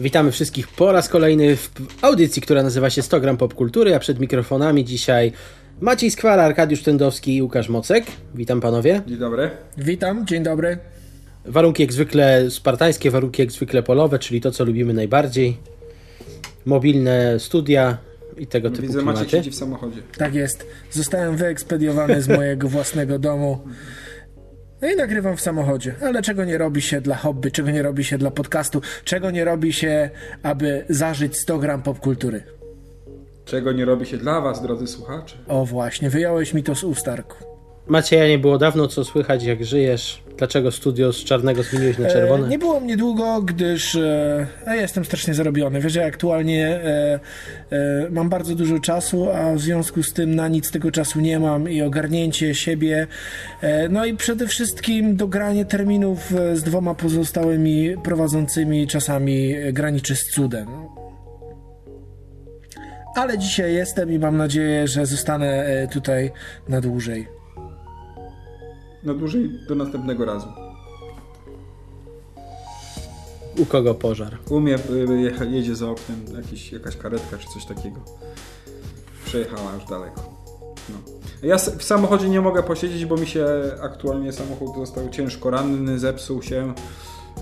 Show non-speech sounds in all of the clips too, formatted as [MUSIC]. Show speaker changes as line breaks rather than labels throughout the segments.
Witamy wszystkich po raz kolejny w audycji, która nazywa się 100 gram popkultury, a przed mikrofonami dzisiaj Maciej Skwara, Arkadiusz Tędowski i Łukasz Mocek. Witam panowie.
Dzień dobry.
Witam, dzień dobry.
Warunki jak zwykle spartańskie, warunki jak zwykle polowe, czyli to co lubimy najbardziej. Mobilne studia i tego typu
Widzę,
klimaty.
Maciek siedzi w samochodzie.
Tak jest. Zostałem wyekspediowany z mojego własnego domu. No i nagrywam w samochodzie. Ale czego nie robi się dla hobby, czego nie robi się dla podcastu, czego nie robi się, aby zażyć 100 gram popkultury.
Czego nie robi się dla was, drodzy słuchacze?
O właśnie, wyjąłeś mi to z ustarku.
Macieja nie było dawno, co słychać, jak żyjesz? Dlaczego studio z czarnego zmieniłeś na czerwone?
E, nie było mnie długo, gdyż e, ja jestem strasznie zarobiony. Wiesz, że aktualnie e, e, mam bardzo dużo czasu, a w związku z tym na nic tego czasu nie mam i ogarnięcie siebie. E, no i przede wszystkim dogranie terminów e, z dwoma pozostałymi prowadzącymi czasami e, graniczy z cudem. Ale dzisiaj jestem i mam nadzieję, że zostanę e, tutaj na dłużej.
Na dłużej do następnego razu.
U kogo pożar?
U mnie y, jecha- jedzie za oknem jakiś, jakaś karetka czy coś takiego. Przejechała już daleko. No. Ja w samochodzie nie mogę posiedzieć, bo mi się aktualnie samochód został ciężko ranny, zepsuł się.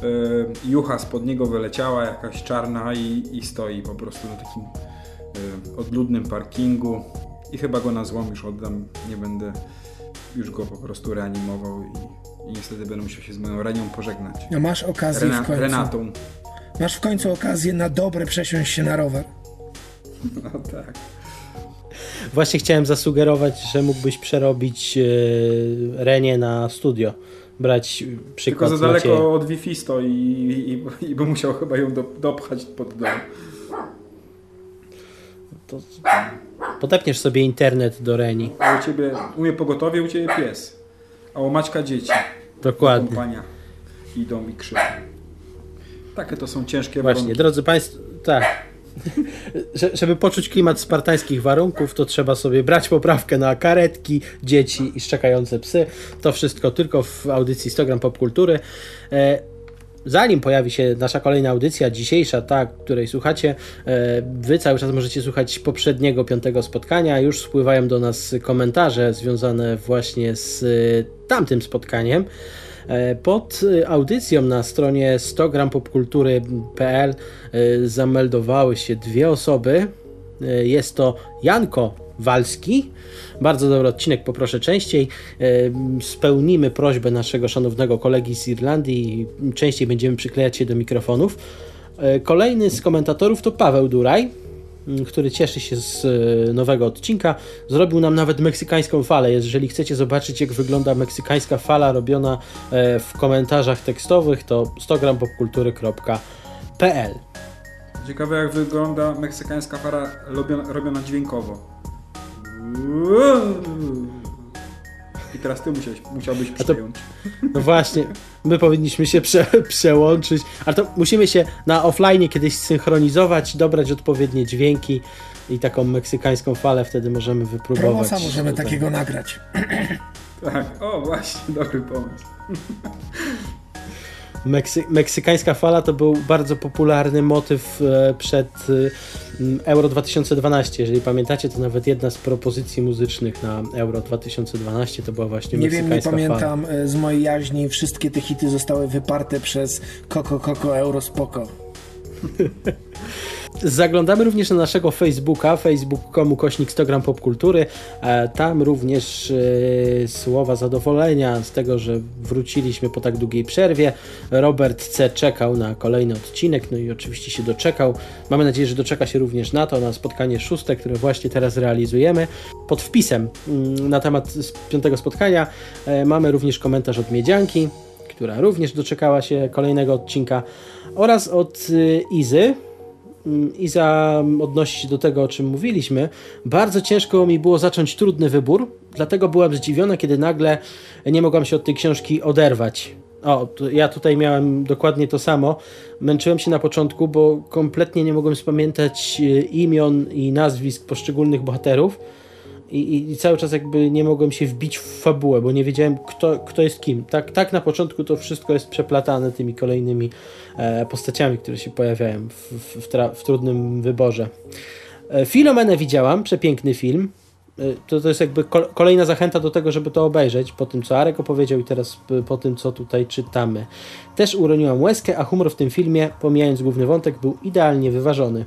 Y, Jucha spod niego wyleciała, jakaś czarna i, i stoi po prostu na takim y, odludnym parkingu. I chyba go na złom już oddam. Nie będę już go po prostu reanimował i, i niestety będę musiał się z moją Renią pożegnać.
No masz okazję
Rena,
w końcu.
Renatą.
Masz w końcu okazję na dobre przesiąść się na rower. [LAUGHS]
No tak.
Właśnie chciałem zasugerować, że mógłbyś przerobić e, Renię na studio. Brać
Tylko
przykład
za
z
daleko
Macieja.
od Wi-Fi stoi i, i, i by musiał chyba ją do, dopchać pod dom.
To podepniesz sobie internet do Reni.
A u ciebie, u mnie pogotowie, u ciebie pies. A u Maćka dzieci.
Dokładnie.
Kompania. Idą i krzyczą. Takie to są ciężkie
Właśnie,
warunki.
drodzy Państwo, tak. [LAUGHS] Że- Żeby poczuć klimat spartańskich warunków, to trzeba sobie brać poprawkę na karetki, dzieci i szczekające psy. To wszystko tylko w audycji 100 gram popkultury. Zanim pojawi się nasza kolejna audycja, dzisiejsza, ta, której słuchacie, e, wy cały czas możecie słuchać poprzedniego piątego spotkania. Już spływają do nas komentarze związane właśnie z e, tamtym spotkaniem. E, Pod audycją na stronie 100grampopkultury.pl e, zameldowały się dwie osoby. E, Jest to Janko Walski. Bardzo dobry odcinek, poproszę częściej. E, Spełnimy prośbę naszego szanownego kolegi z Irlandii i częściej będziemy przyklejać się do mikrofonów. E, Kolejny z komentatorów to Paweł Duraj, który cieszy się z nowego odcinka. Zrobił nam nawet meksykańską falę. Jeżeli chcecie zobaczyć, jak wygląda meksykańska fala robiona w komentarzach tekstowych, to 100grampopkultury.pl
Ciekawe jak wygląda meksykańska para robiona, robiona dźwiękowo. I teraz ty musiałeś, musiałbyś
to-
przejąć.
No właśnie, my powinniśmy się prze, przełączyć, ale to musimy się na offline kiedyś synchronizować, dobrać odpowiednie dźwięki i taką meksykańską falę wtedy możemy wypróbować.
Promosa możemy
tutaj.
takiego nagrać.
Tak, o właśnie, dobry pomysł.
Meksy, meksykańska fala to był bardzo popularny motyw e, przed e, Euro 2012. Jeżeli pamiętacie, to nawet jedna z propozycji muzycznych na Euro 2012 to była właśnie
Nie wiem, nie
meksykańska fala.
pamiętam e, z mojej jaźni, wszystkie te hity zostały wyparte przez Coco Coco Eurospoko. [LAUGHS]
Zaglądamy również na naszego Facebooka, facebook.com kośnik 100 gram popkultury. E, Tam również e, słowa zadowolenia z tego, że wróciliśmy po tak długiej przerwie. Robert C. czekał na kolejny odcinek, no i oczywiście się doczekał. Mamy nadzieję, że doczeka się również na to, na spotkanie szóste, które właśnie teraz realizujemy. Pod wpisem mm, na temat piątego spotkania e, mamy również komentarz od Miedzianki, która również doczekała się kolejnego odcinka oraz od Izy, Iza odnosi się do tego, o czym mówiliśmy. Bardzo ciężko mi było zacząć trudny wybór, dlatego byłam zdziwiona, kiedy nagle nie mogłam się od tej książki oderwać. O, ja tutaj miałem dokładnie to samo. Męczyłem się na początku, bo kompletnie nie mogłem spamiętać e, imion i nazwisk poszczególnych bohaterów. I, i cały czas jakby nie mogłem się wbić w fabułę, bo nie wiedziałem kto, kto jest kim. Tak, tak na początku to wszystko jest przeplatane tymi kolejnymi e, postaciami, które się pojawiają w, w, w, trudnym wyborze. E, Filomenę widziałam, przepiękny film. E, To, to jest jakby kol- kolejna zachęta do tego, żeby to obejrzeć, po tym co Arek opowiedział i teraz p- po tym co tutaj czytamy. Też uroniłam łezkę, a humor w tym filmie, pomijając główny wątek, był idealnie wyważony.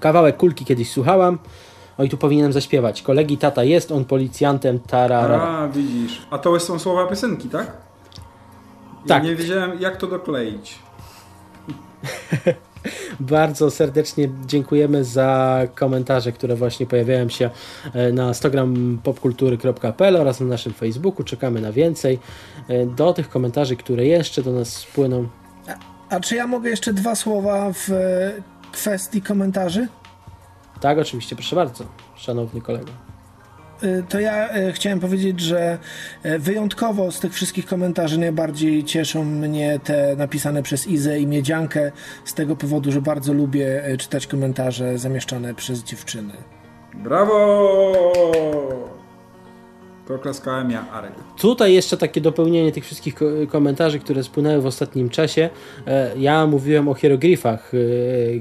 Kawałek kulki kiedyś słuchałam. Oj, tu powinienem zaśpiewać. Kolegi tata jest, on policjantem, tarara.
A, widzisz. A to są słowa piosenki, tak? Ja
Tak.
nie wiedziałem, jak to dokleić. [LAUGHS]
Bardzo serdecznie dziękujemy za komentarze, które właśnie pojawiają się e, na instagrampopkultury.pl oraz na naszym Facebooku. Czekamy na więcej. E, Do tych komentarzy, które jeszcze do nas spłyną.
A czy ja mogę jeszcze dwa słowa w e, kwestii komentarzy?
Tak, oczywiście, proszę bardzo, szanowny kolego.
Y, To ja e, chciałem powiedzieć, że e, wyjątkowo z tych wszystkich komentarzy najbardziej cieszą mnie te napisane przez Izę i Miedziankę z tego powodu, że bardzo lubię czytać komentarze zamieszczane przez dziewczyny.
Brawo! To klaskałem ja, Arek.
Tutaj jeszcze takie dopełnienie tych wszystkich ko- komentarzy, które spłynęły w ostatnim czasie. E, Ja mówiłem o hieroglifach,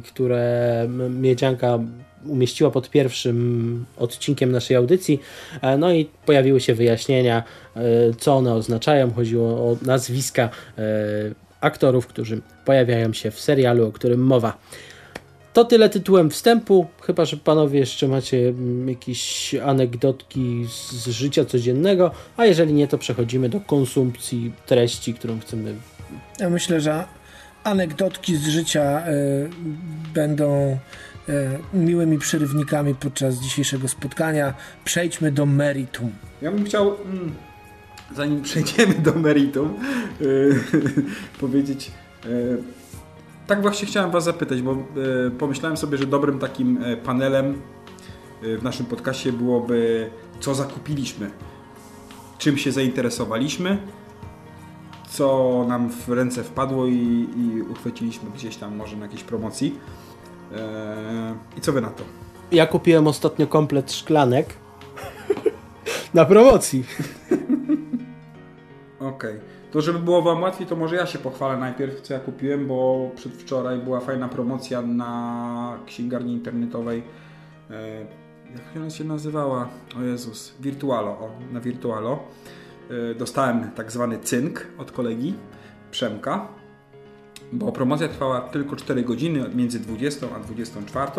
które Miedzianka umieściła pod pierwszym odcinkiem naszej audycji. E, No i pojawiły się wyjaśnienia, e, co one oznaczają. Chodziło o nazwiska e, aktorów, którzy pojawiają się w serialu, o którym mowa. To tyle tytułem wstępu, chyba że panowie jeszcze macie mm, jakieś anegdotki z, życia codziennego, a jeżeli nie, to przechodzimy do konsumpcji treści, którą chcemy.
Ja myślę, że anegdotki z życia e, będą miłymi przerywnikami podczas dzisiejszego spotkania. Przejdźmy do meritum.
Ja bym chciał, mm, zanim przejdziemy do meritum, yy, [LAUGHS] powiedzieć. Yy, tak właśnie chciałem Was zapytać, bo pomyślałem sobie, że dobrym takim e, panelem w naszym podcaście byłoby, co zakupiliśmy, czym się zainteresowaliśmy, co nam w ręce wpadło i, i uchwyciliśmy gdzieś tam może na jakiejś promocji. Yy, I co Wy na to?
Ja kupiłem ostatnio komplet szklanek [LAUGHS] na promocji. [LAUGHS]
Okej. To żeby było Wam łatwiej, to może ja się pochwalę najpierw, co ja kupiłem, bo przedwczoraj była fajna promocja na księgarni internetowej. E, jak ona się nazywała? O Jezus, Virtualo. O, na Virtualo. E, dostałem tak zwany cynk od kolegi Przemka, bo promocja trwała tylko 4 godziny, między 20 a 24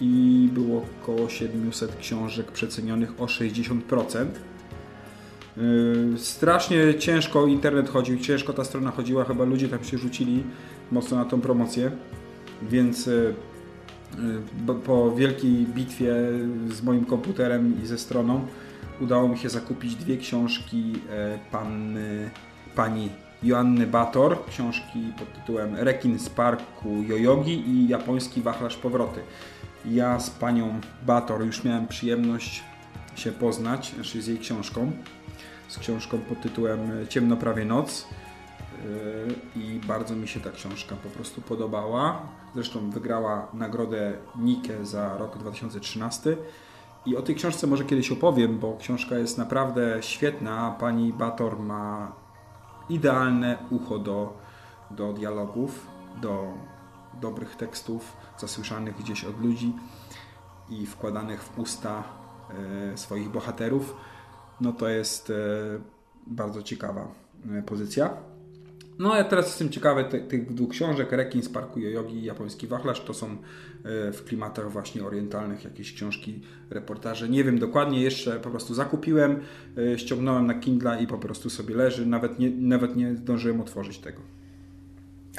i było około 700 książek przecenionych o 60%. Yy, Strasznie ciężko internet chodził, ciężko ta strona chodziła, chyba ludzie tam się rzucili mocno na tą promocję, więc yy, yy, po wielkiej bitwie z moim komputerem i ze stroną udało mi się zakupić dwie książki e, panny, pani Joanny Bator, książki pod tytułem Rekin z parku Jojogi i Japoński wachlarz powroty. Ja z panią Bator już miałem przyjemność się poznać, znaczy z jej książką z książką pod tytułem Ciemno prawie noc. Yy, I bardzo mi się ta książka po prostu podobała. Zresztą wygrała nagrodę Nike za rok 2013. I o tej książce może kiedyś opowiem, bo książka jest naprawdę świetna. Pani Bator ma idealne ucho do, do dialogów, do dobrych tekstów zasłyszanych gdzieś od ludzi i wkładanych w usta e, swoich bohaterów. No to jest e, bardzo ciekawa e, pozycja. No ja teraz jestem ciekawy ty, tych dwóch książek, Rekin z Parku Jojogi i Japoński Wachlarz, to są w klimatach właśnie orientalnych jakieś książki, reportaże. Nie wiem dokładnie, jeszcze po prostu zakupiłem, e, ściągnąłem na Kindle i po prostu sobie leży, nawet nie, nawet nie zdążyłem otworzyć tego.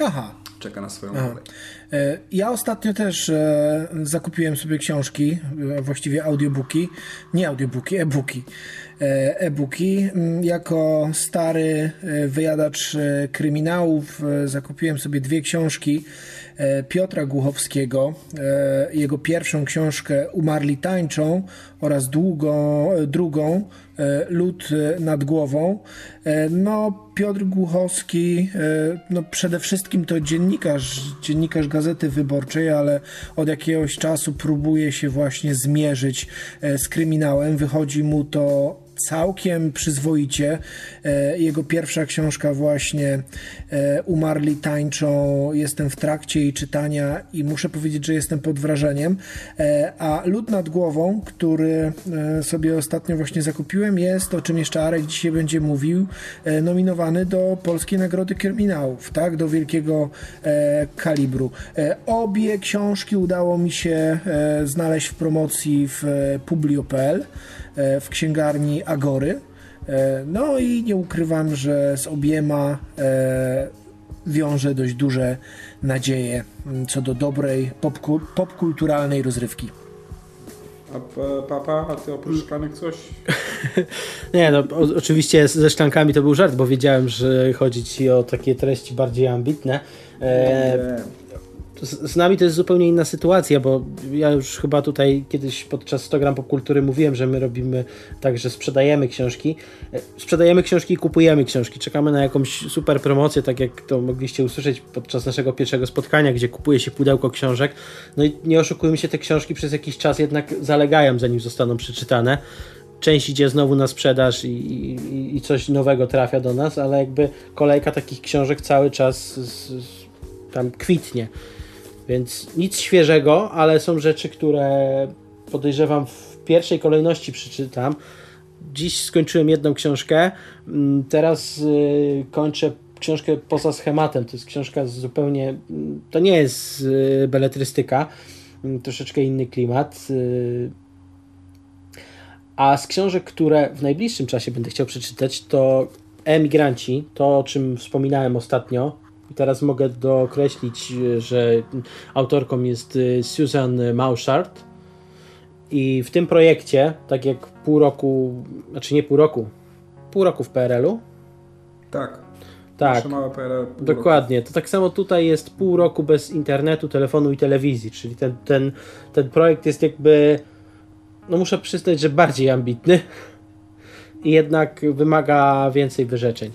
Aha,
Czeka na swoją
Aha.
kolej.
E, Ja ostatnio też e, zakupiłem sobie książki, e, właściwie audiobooki, nie audiobooki, e-booki. E, E-booki. Mm, Jako stary e, wyjadacz e, kryminałów e, zakupiłem sobie dwie książki e, Piotra Głuchowskiego, e, jego pierwszą książkę Umarli tańczą oraz długą, e, drugą e, e, nad głową. E, No, Piotr Głuchowski, e, no przede wszystkim to dziennikarz dziennikarz, Gazety Wyborczej, ale od jakiegoś czasu próbuje się właśnie zmierzyć e, z kryminałem. Wychodzi mu to całkiem przyzwoicie. E, jego pierwsza książka właśnie e, Umarli tańczą, jestem w trakcie jej czytania i muszę powiedzieć, że jestem pod wrażeniem. E, a Lud nad głową, który sobie ostatnio właśnie zakupiłem, jest, o czym jeszcze Arek dzisiaj będzie mówił, nominowany do Polskiej Nagrody Kryminałów, tak, do wielkiego kalibru. Obie książki udało mi się znaleźć w promocji w publio.pl. E, w księgarni Agory. E, no i nie ukrywam, że z obiema e, wiąże dość duże nadzieje co do dobrej popkulturalnej rozrywki.
A papa, a ty oprócz szklanek coś? [LAUGHS]
nie, no o, oczywiście ze szklankami to był żart, bo wiedziałem, że chodzi ci o takie treści bardziej ambitne. E, z, nami to jest zupełnie inna sytuacja, bo ja już chyba tutaj kiedyś podczas 100 gram popkultury mówiłem, że my robimy tak, że sprzedajemy książki. E, sprzedajemy książki i kupujemy książki. Czekamy na jakąś super promocję, tak jak to mogliście usłyszeć podczas naszego pierwszego spotkania, gdzie kupuje się pudełko książek. No i nie oszukujmy się, te książki przez jakiś czas jednak zalegają, zanim zostaną przeczytane część idzie znowu na sprzedaż i, i, i, coś nowego trafia do nas, ale jakby kolejka takich książek cały czas z, z, tam kwitnie. Więc nic świeżego, ale są rzeczy, które podejrzewam w pierwszej kolejności przeczytam. Dziś skończyłem jedną książkę, mm, teraz y, kończę książkę poza schematem. To jest książka zupełnie. To nie jest y, beletrystyka, mm, troszeczkę inny klimat. Y. A z książek, które w najbliższym czasie będę chciał przeczytać, to Emigranci, to o czym wspominałem ostatnio, teraz mogę dookreślić, że autorką jest y, Susan Mauchard. I w tym projekcie, tak jak pół roku, znaczy nie pół roku, pół roku w PRL-u.
Tak.
Tak, PRL, dokładnie. Roku. To tak samo tutaj jest pół roku bez internetu, telefonu i telewizji, czyli ten, ten, ten projekt jest jakby, no muszę przyznać, że bardziej ambitny [LAUGHS] i jednak wymaga więcej wyrzeczeń.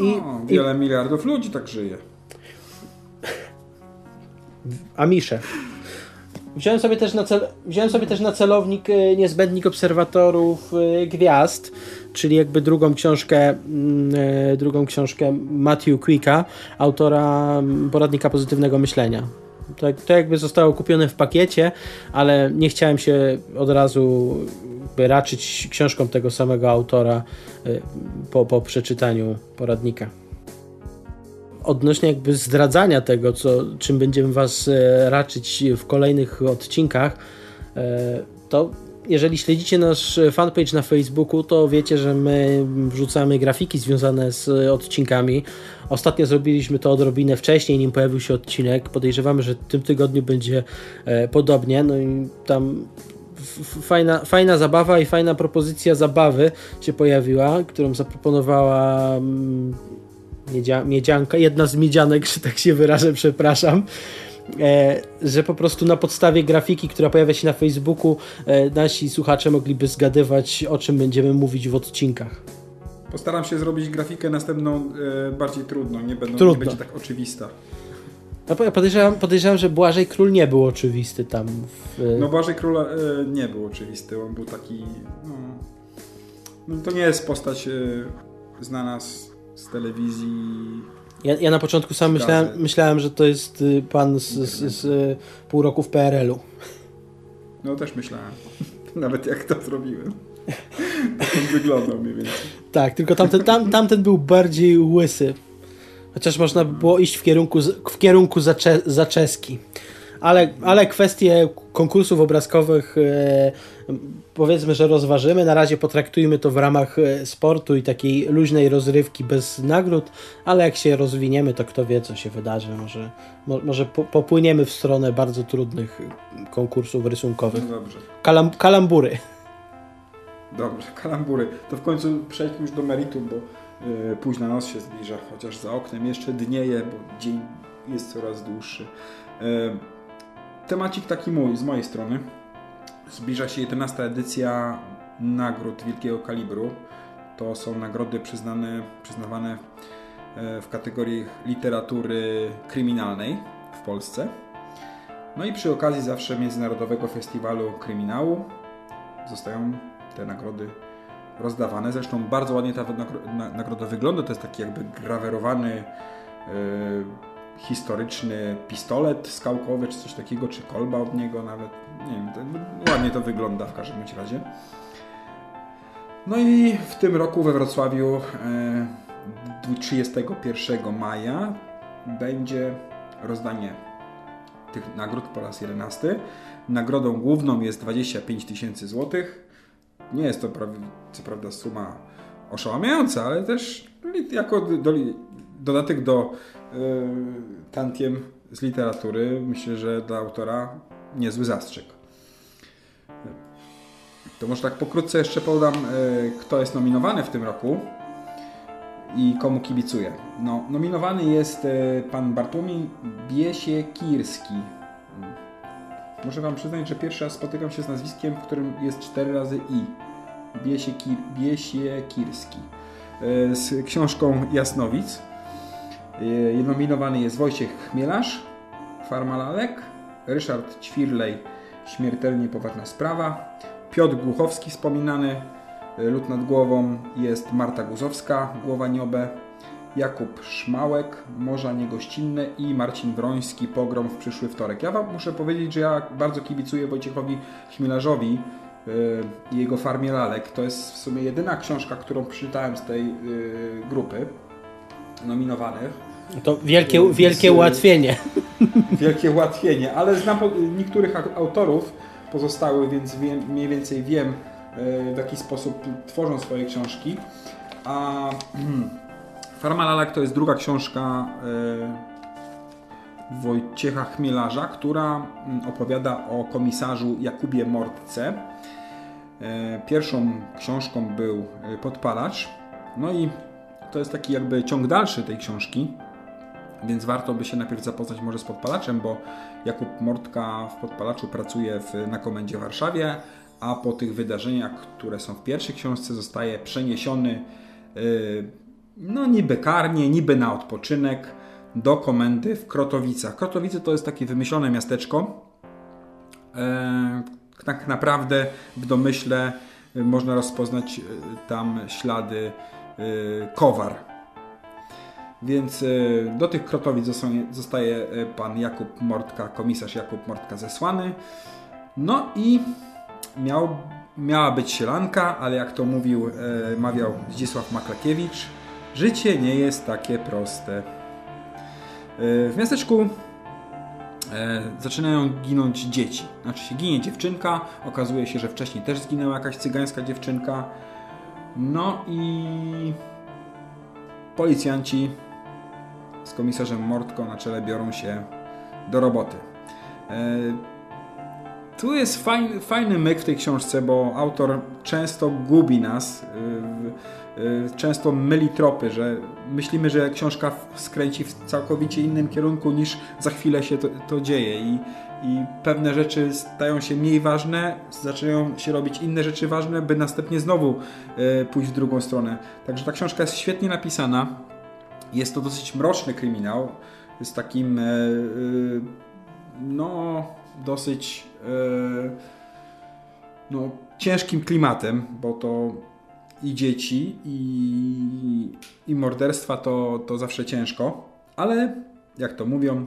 I, no, wiele i... miliardów ludzi tak żyje.
Amisze. Wziąłem sobie też na, cel, wziąłem sobie też na celownik e, niezbędnik obserwatorów e, gwiazd, czyli jakby drugą książkę, mm, e, drugą książkę Matthew Quicka, autora mm, poradnika pozytywnego myślenia. To, to jakby zostało kupione w pakiecie, ale nie chciałem się od razu raczyć książką tego samego autora y, po, po przeczytaniu poradnika. Odnośnie jakby zdradzania tego, co, czym będziemy Was y, raczyć w kolejnych odcinkach, y, to jeżeli śledzicie nasz fanpage na Facebooku, to wiecie, że my wrzucamy grafiki związane z odcinkami. Ostatnio zrobiliśmy to odrobinę wcześniej, nim pojawił się odcinek. Podejrzewamy, że w tym tygodniu będzie e, podobnie. No i tam fajna, fajna zabawa i fajna propozycja zabawy się pojawiła, którą zaproponowała mm, miedzia, miedzianka, jedna z miedzianek, że tak się wyrażę, przepraszam. E, że po prostu na podstawie grafiki, która pojawia się na Facebooku, e, nasi słuchacze mogliby zgadywać, o czym będziemy mówić w odcinkach.
Postaram się zrobić grafikę następną e, bardziej trudną, nie, będą, Trudno. nie będzie tak oczywista.
No, podejrzewam, podejrzewam, że Błażej Król nie był oczywisty tam. W...
No Błażej Król e, nie był oczywisty, on był taki... No, no to nie jest postać e, znana z, z telewizji.
Ja, ja, na początku sam myślałem, myślałem, że to jest y, pan z, z, z y, pół roku w PRL-u.
No też myślałem. [LAUGHS] Nawet jak to zrobiłem. on [LAUGHS] wyglądał mniej więcej.
Tak, tylko tamten, tam, tamten był bardziej łysy. Chociaż można by było iść w kierunku, w kierunku zacze, zaczeski. Ale, ale kwestie konkursów obrazkowych e, powiedzmy, że rozważymy. Na razie potraktujmy to w ramach e, sportu i takiej luźnej rozrywki bez nagród, ale jak się rozwiniemy, to kto wie, co się wydarzy. Może, mo, może po, popłyniemy w stronę bardzo trudnych konkursów rysunkowych.
No dobrze.
Kalam, kalambury.
Dobrze, kalambury. To w końcu przejdźmy już do meritum, bo późna noc się zbliża, chociaż za oknem jeszcze dnieje, bo dzień jest coraz dłuższy. E, temacik taki mój, z mojej strony. Zbliża się 11 edycja nagród wielkiego kalibru. to są nagrody przyznane, przyznawane e, w kategorii literatury kryminalnej w Polsce. No i przy okazji zawsze Międzynarodowego Festiwalu Kryminału zostają te nagrody rozdawane. Zresztą bardzo ładnie ta nagroda wygląda. To jest taki jakby grawerowany yy, historyczny pistolet skałkowy, czy coś takiego, czy kolba od niego nawet. Nie wiem, to, ładnie to wygląda w każdym razie. No i w tym roku we Wrocławiu yy, 31 maja będzie rozdanie tych nagród po raz 11. Nagrodą główną jest 25 tysięcy złotych. Nie jest to co prawda suma oszałamiająca, ale też jako do, dodatek do yy, tantiem z literatury myślę, że dla autora niezły zastrzyk. To może tak pokrótce jeszcze podam, yy, kto jest nominowany w tym roku i komu kibicuje. No, nominowany jest e, pan Bartłomiej Biesiekirski. Muszę wam przyznać, że pierwszy raz spotykam się z nazwiskiem, w którym jest cztery razy i. Biesiekir, Biesiekirski. E, z książką Jasnowic. E, nominowany jest Wojciech Chmielarz, Farma Lalek, Ryszard Ćwirlej, Śmiertelnie poważna sprawa, Piotr Głuchowski wspominany, Lud nad głową jest Marta Guzowska, Głowa Niobę, Jakub Szmałek, Morza Niegościnne i Marcin Wroński, Pogrom w przyszły wtorek. Ja Wam muszę powiedzieć, że ja bardzo kibicuję Wojciechowi Chmielarzowi y, i jego Farmie Lalek. To jest w sumie jedyna książka, którą przeczytałem z tej y, grupy nominowanych.
To wielkie, wielkie ułatwienie. [LAUGHS]
Wielkie ułatwienie, ale znam niektórych autorów pozostałych, więc wiem, mniej więcej wiem, w jaki sposób tworzą swoje książki. A hmm, Farma Lalek to jest druga książka e, Wojciecha Chmielarza, która mm, opowiada o komisarzu Jakubie Mortce. E, pierwszą książką był e, Podpalacz. No i to jest taki jakby ciąg dalszy tej książki, więc warto by się najpierw zapoznać może z Podpalaczem, bo Jakub Mortka w Podpalaczu pracuje w, na komendzie w Warszawie, a po tych wydarzeniach, które są w pierwszej książce, zostaje przeniesiony no niby karnie, niby na odpoczynek do komendy w Krotowicach. Krotowice to jest takie wymyślone miasteczko. Yy, tak naprawdę w domyśle yy, można rozpoznać yy, tam ślady kowar. Więc do tych Krotowic zostaje pan Jakub Mortka, komisarz Jakub Mortka zesłany. No i miał, miała być sielanka, ale jak to mówił, e, mawiał Zdzisław Maklakiewicz, życie nie jest takie proste. E, w miasteczku e, zaczynają ginąć dzieci. Znaczy się ginie dziewczynka, okazuje się, że wcześniej też zginęła jakaś cygańska dziewczynka. No i policjanci z komisarzem Mortko na czele biorą się do roboty. E, tu jest fajny, fajny myk w tej książce, bo autor często gubi nas, często myli tropy, że myślimy, że książka skręci w całkowicie innym kierunku niż za chwilę się to, to dzieje i, i pewne rzeczy stają się mniej ważne, zaczynają się robić inne rzeczy ważne, by następnie znowu yy, pójść w drugą stronę. Także ta książka jest świetnie napisana. Jest to dosyć mroczny kryminał z takim e, e, no dosyć e, no, ciężkim klimatem, bo to i dzieci, i, i morderstwa to, to zawsze ciężko, ale jak to mówią,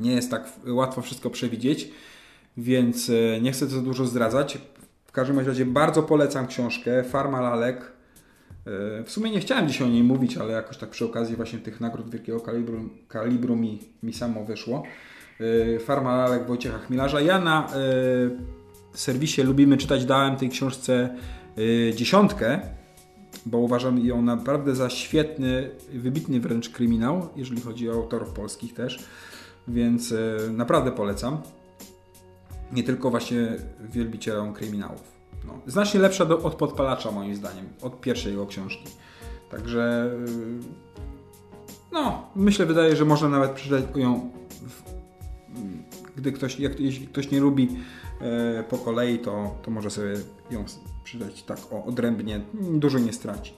nie jest tak łatwo wszystko przewidzieć, więc e, nie chcę za dużo zdradzać. W każdym razie bardzo polecam książkę Farma Lalek. E, w sumie nie chciałem dzisiaj o niej mówić, ale jakoś tak przy okazji właśnie tych nagród wielkiego kalibru, kalibru mi, mi samo wyszło. Y, Farma lalek Wojciecha Chmielarza. Ja na serwisie Lubimy Czytać dałem tej książce y, dziesiątkę, bo uważam ją naprawdę za świetny, wybitny wręcz kryminał, jeżeli chodzi o autorów polskich też, więc naprawdę polecam. Nie tylko właśnie wielbicielom kryminałów. No, znacznie lepsza do, od Podpalacza moim zdaniem, od pierwszej jego książki. Także no, myślę, wydaje, że można nawet przeczytać ją gdy ktoś, jak, jeśli ktoś nie lubi e, po kolei, to, to może sobie ją przeczytać tak o, odrębnie, dużo nie straci.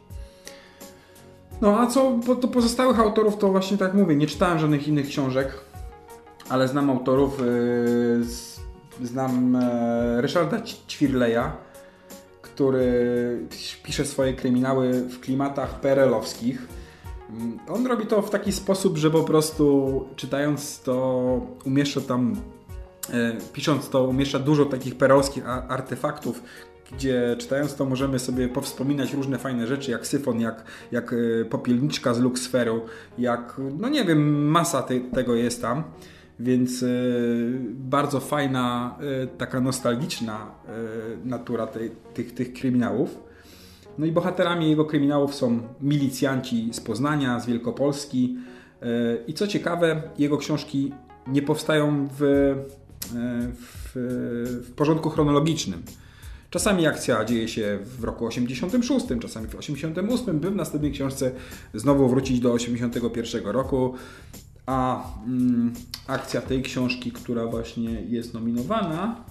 No a co po, do pozostałych autorów, to właśnie tak mówię, nie czytałem żadnych innych książek, ale znam autorów, yy, z, znam e, Ryszarda Ćwirleja, który pisze swoje kryminały w klimatach perelowskich. Mm, On robi to w taki sposób, że po prostu czytając to umieszcza tam, e, pisząc to umieszcza dużo takich perelowskich artefaktów, gdzie czytając to możemy sobie powspominać różne fajne rzeczy, jak syfon, jak, jak e, popielniczka z luksferu, jak, no nie wiem, masa te, tego jest tam. Więc e, bardzo fajna, e, taka nostalgiczna natura tych, tych kryminałów. No i bohaterami jego kryminałów są milicjanci z Poznania, z Wielkopolski. I co ciekawe, jego książki nie powstają w, w, w porządku chronologicznym. Czasami akcja dzieje się w roku 86, czasami w 88, by w następnej książce znowu wrócić do 81 roku. A mm, akcja tej książki, która właśnie jest nominowana,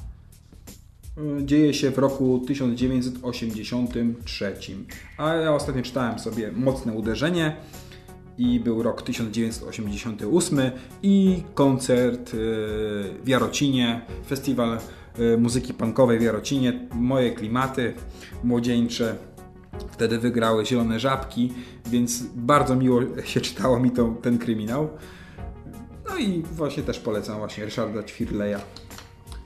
y, dzieje się w roku 1983. A ja ostatnio czytałem sobie Mocne Uderzenie i był rok 1988 i koncert y, w Jarocinie, festiwal muzyki punkowej w Jarocinie, moje klimaty młodzieńcze. Wtedy wygrały Zielone Żabki, więc bardzo miło [LAUGHS] się czytało mi to, ten kryminał. No i właśnie też polecam właśnie Ryszarda Ćwirleja.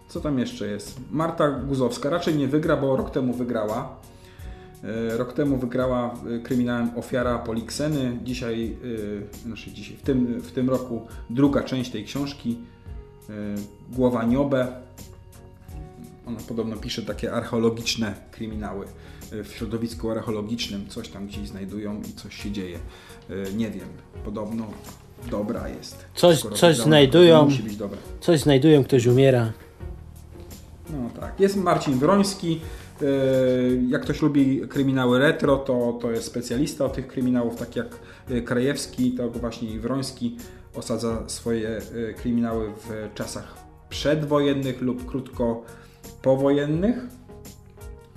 Co tam jeszcze jest? Marta Guzowska raczej nie wygra, bo rok temu wygrała. E, Rok temu wygrała e, kryminałem Ofiara Polikseny. Dzisiaj, znaczy dzisiaj w, tym, w tym roku druga część tej książki Głowa Niobę. Ona podobno pisze takie archeologiczne kryminały. E, W środowisku archeologicznym coś tam gdzieś znajdują i coś się dzieje. E, Nie wiem, podobno dobra jest.
Coś-
Skoro
coś znajdują.
Musi być dobra.
Coś znajdują, ktoś umiera.
No tak. Jest Marcin Wroński. Yy, Jak ktoś lubi kryminały retro, to, to jest specjalista od tych kryminałów, tak jak Krajewski, to właśnie i Wroński osadza swoje kryminały w czasach przedwojennych lub krótko powojennych.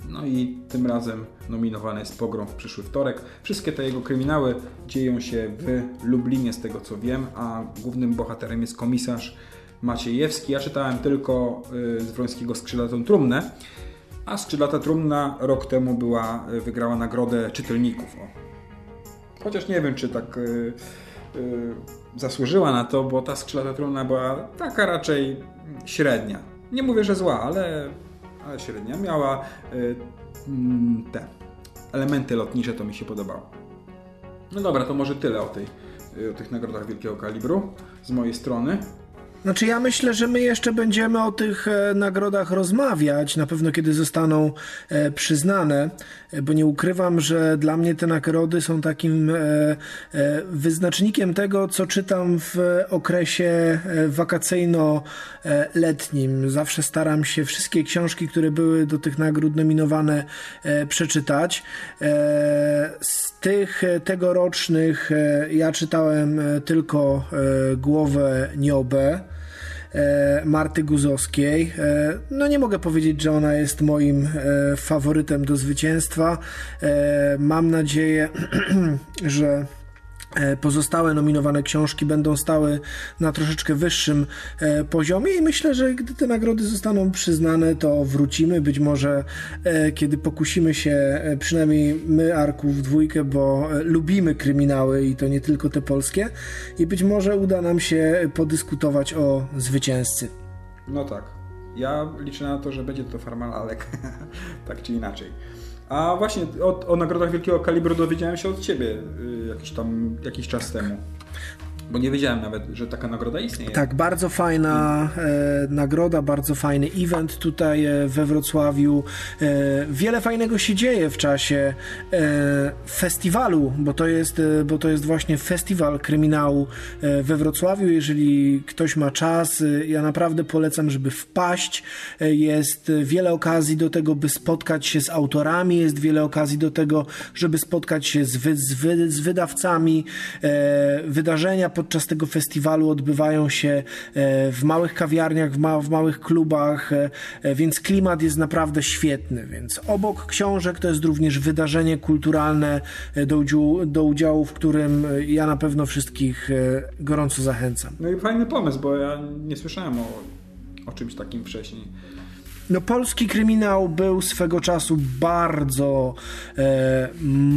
No i tym razem nominowany jest Pogrom w przyszły wtorek. Wszystkie te jego kryminały dzieją się w Lublinie, z tego co wiem, a głównym bohaterem jest komisarz Maciejewski. Ja czytałem tylko y, z Wrońskiego Skrzydlatą Trumnę, a Skrzydlata Trumna rok temu była, y, wygrała nagrodę czytelników. O. Chociaż nie wiem, czy tak y, y, zasłużyła na to, bo ta Skrzydlata Trumna była taka raczej średnia. Nie mówię, że zła, ale, ale średnia. Miała y, mm, te elementy lotnicze, to mi się podobało. No dobra, to może tyle o, tej, y, o tych nagrodach wielkiego kalibru z mojej strony.
Znaczy ja myślę, że my jeszcze będziemy o tych e, nagrodach rozmawiać, na pewno kiedy zostaną e, przyznane, e, bo nie ukrywam, że dla mnie te nagrody są takim wyznacznikiem tego, co czytam w okresie wakacyjno-letnim. Zawsze staram się wszystkie książki, które były do tych nagród nominowane, przeczytać. Z tych tegorocznych ja czytałem tylko Głowę Niobę Marty Guzowskiej. E, No nie mogę powiedzieć, że ona jest moim e, faworytem do zwycięstwa. E, Mam nadzieję, [CLEARS THROAT] że e, pozostałe nominowane książki będą stały na troszeczkę wyższym e, poziomie i myślę, że gdy te nagrody zostaną przyznane, to wrócimy. Być może e, kiedy pokusimy się, e, przynajmniej my, Arku, w dwójkę, bo e, lubimy kryminały i to nie tylko te polskie i być może uda nam się podyskutować o zwycięzcy.
No tak. Ja liczę na to, że będzie to Farmalalek. [LAUGHS] tak czy inaczej. A właśnie o, o nagrodach wielkiego kalibru dowiedziałem się od Ciebie y, jakiś tam jakiś czas temu. Bo nie wiedziałem nawet, że taka nagroda istnieje.
Tak, bardzo fajna e, nagroda, bardzo fajny event tutaj e, we Wrocławiu. E, wiele fajnego się dzieje w czasie e, festiwalu, bo to, jest, e, bo to jest właśnie festiwal kryminału e, we Wrocławiu. Jeżeli ktoś ma czas, ja naprawdę polecam, żeby wpaść. Jest wiele okazji do tego, by spotkać się z autorami, jest wiele okazji do tego, żeby spotkać się z, wy, z, wy, z wydawcami. Wydarzenia podczas tego festiwalu odbywają się w małych kawiarniach, w, ma w małych klubach, więc klimat jest naprawdę świetny. Więc obok książek to jest również wydarzenie kulturalne do, udziału, do udziału, w którym ja na pewno wszystkich gorąco zachęcam.
No i fajny pomysł, bo ja nie słyszałem o, o czymś takim wcześniej.
No, polski kryminał był swego czasu bardzo e,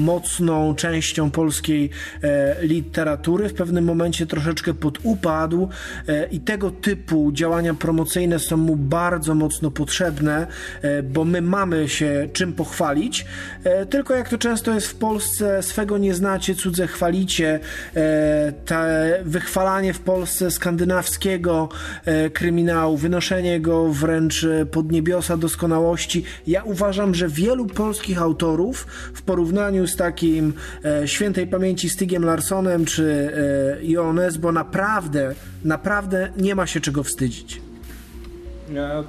mocną częścią polskiej e, literatury. W pewnym momencie troszeczkę podupadł e, i tego typu działania promocyjne są mu bardzo mocno potrzebne, e, bo my mamy się czym pochwalić. E, tylko jak to często jest w Polsce, swego nie znacie, cudze chwalicie. E, te wychwalanie w Polsce skandynawskiego kryminału, wynoszenie go wręcz pod niebie niebiosa doskonałości. Ja uważam, że wielu polskich autorów w porównaniu z takim e, świętej pamięci Stigiem Larsonem czy e, Jones, bo naprawdę, naprawdę nie ma się czego wstydzić.
Ja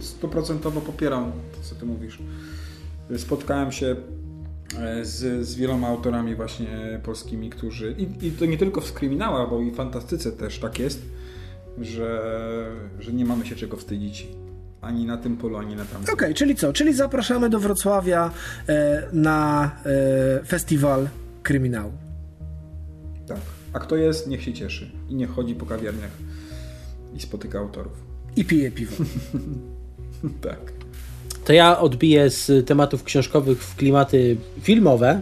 stuprocentowo popieram to, co ty mówisz. Spotkałem się e, z, z wieloma autorami właśnie polskimi, którzy i, i to nie tylko w kryminałach, bo i w fantastyce też tak jest, że, że nie mamy się czego wstydzić ani na tym polu, ani na tamtym.
Okej, okay, czyli co? Czyli zapraszamy do Wrocławia e, na e, festiwal kryminału.
Tak. A kto jest, niech się cieszy. I niech chodzi po kawiarniach i spotyka autorów.
I pije piwo. [LAUGHS]
tak.
To ja odbiję z tematów książkowych w klimaty filmowe.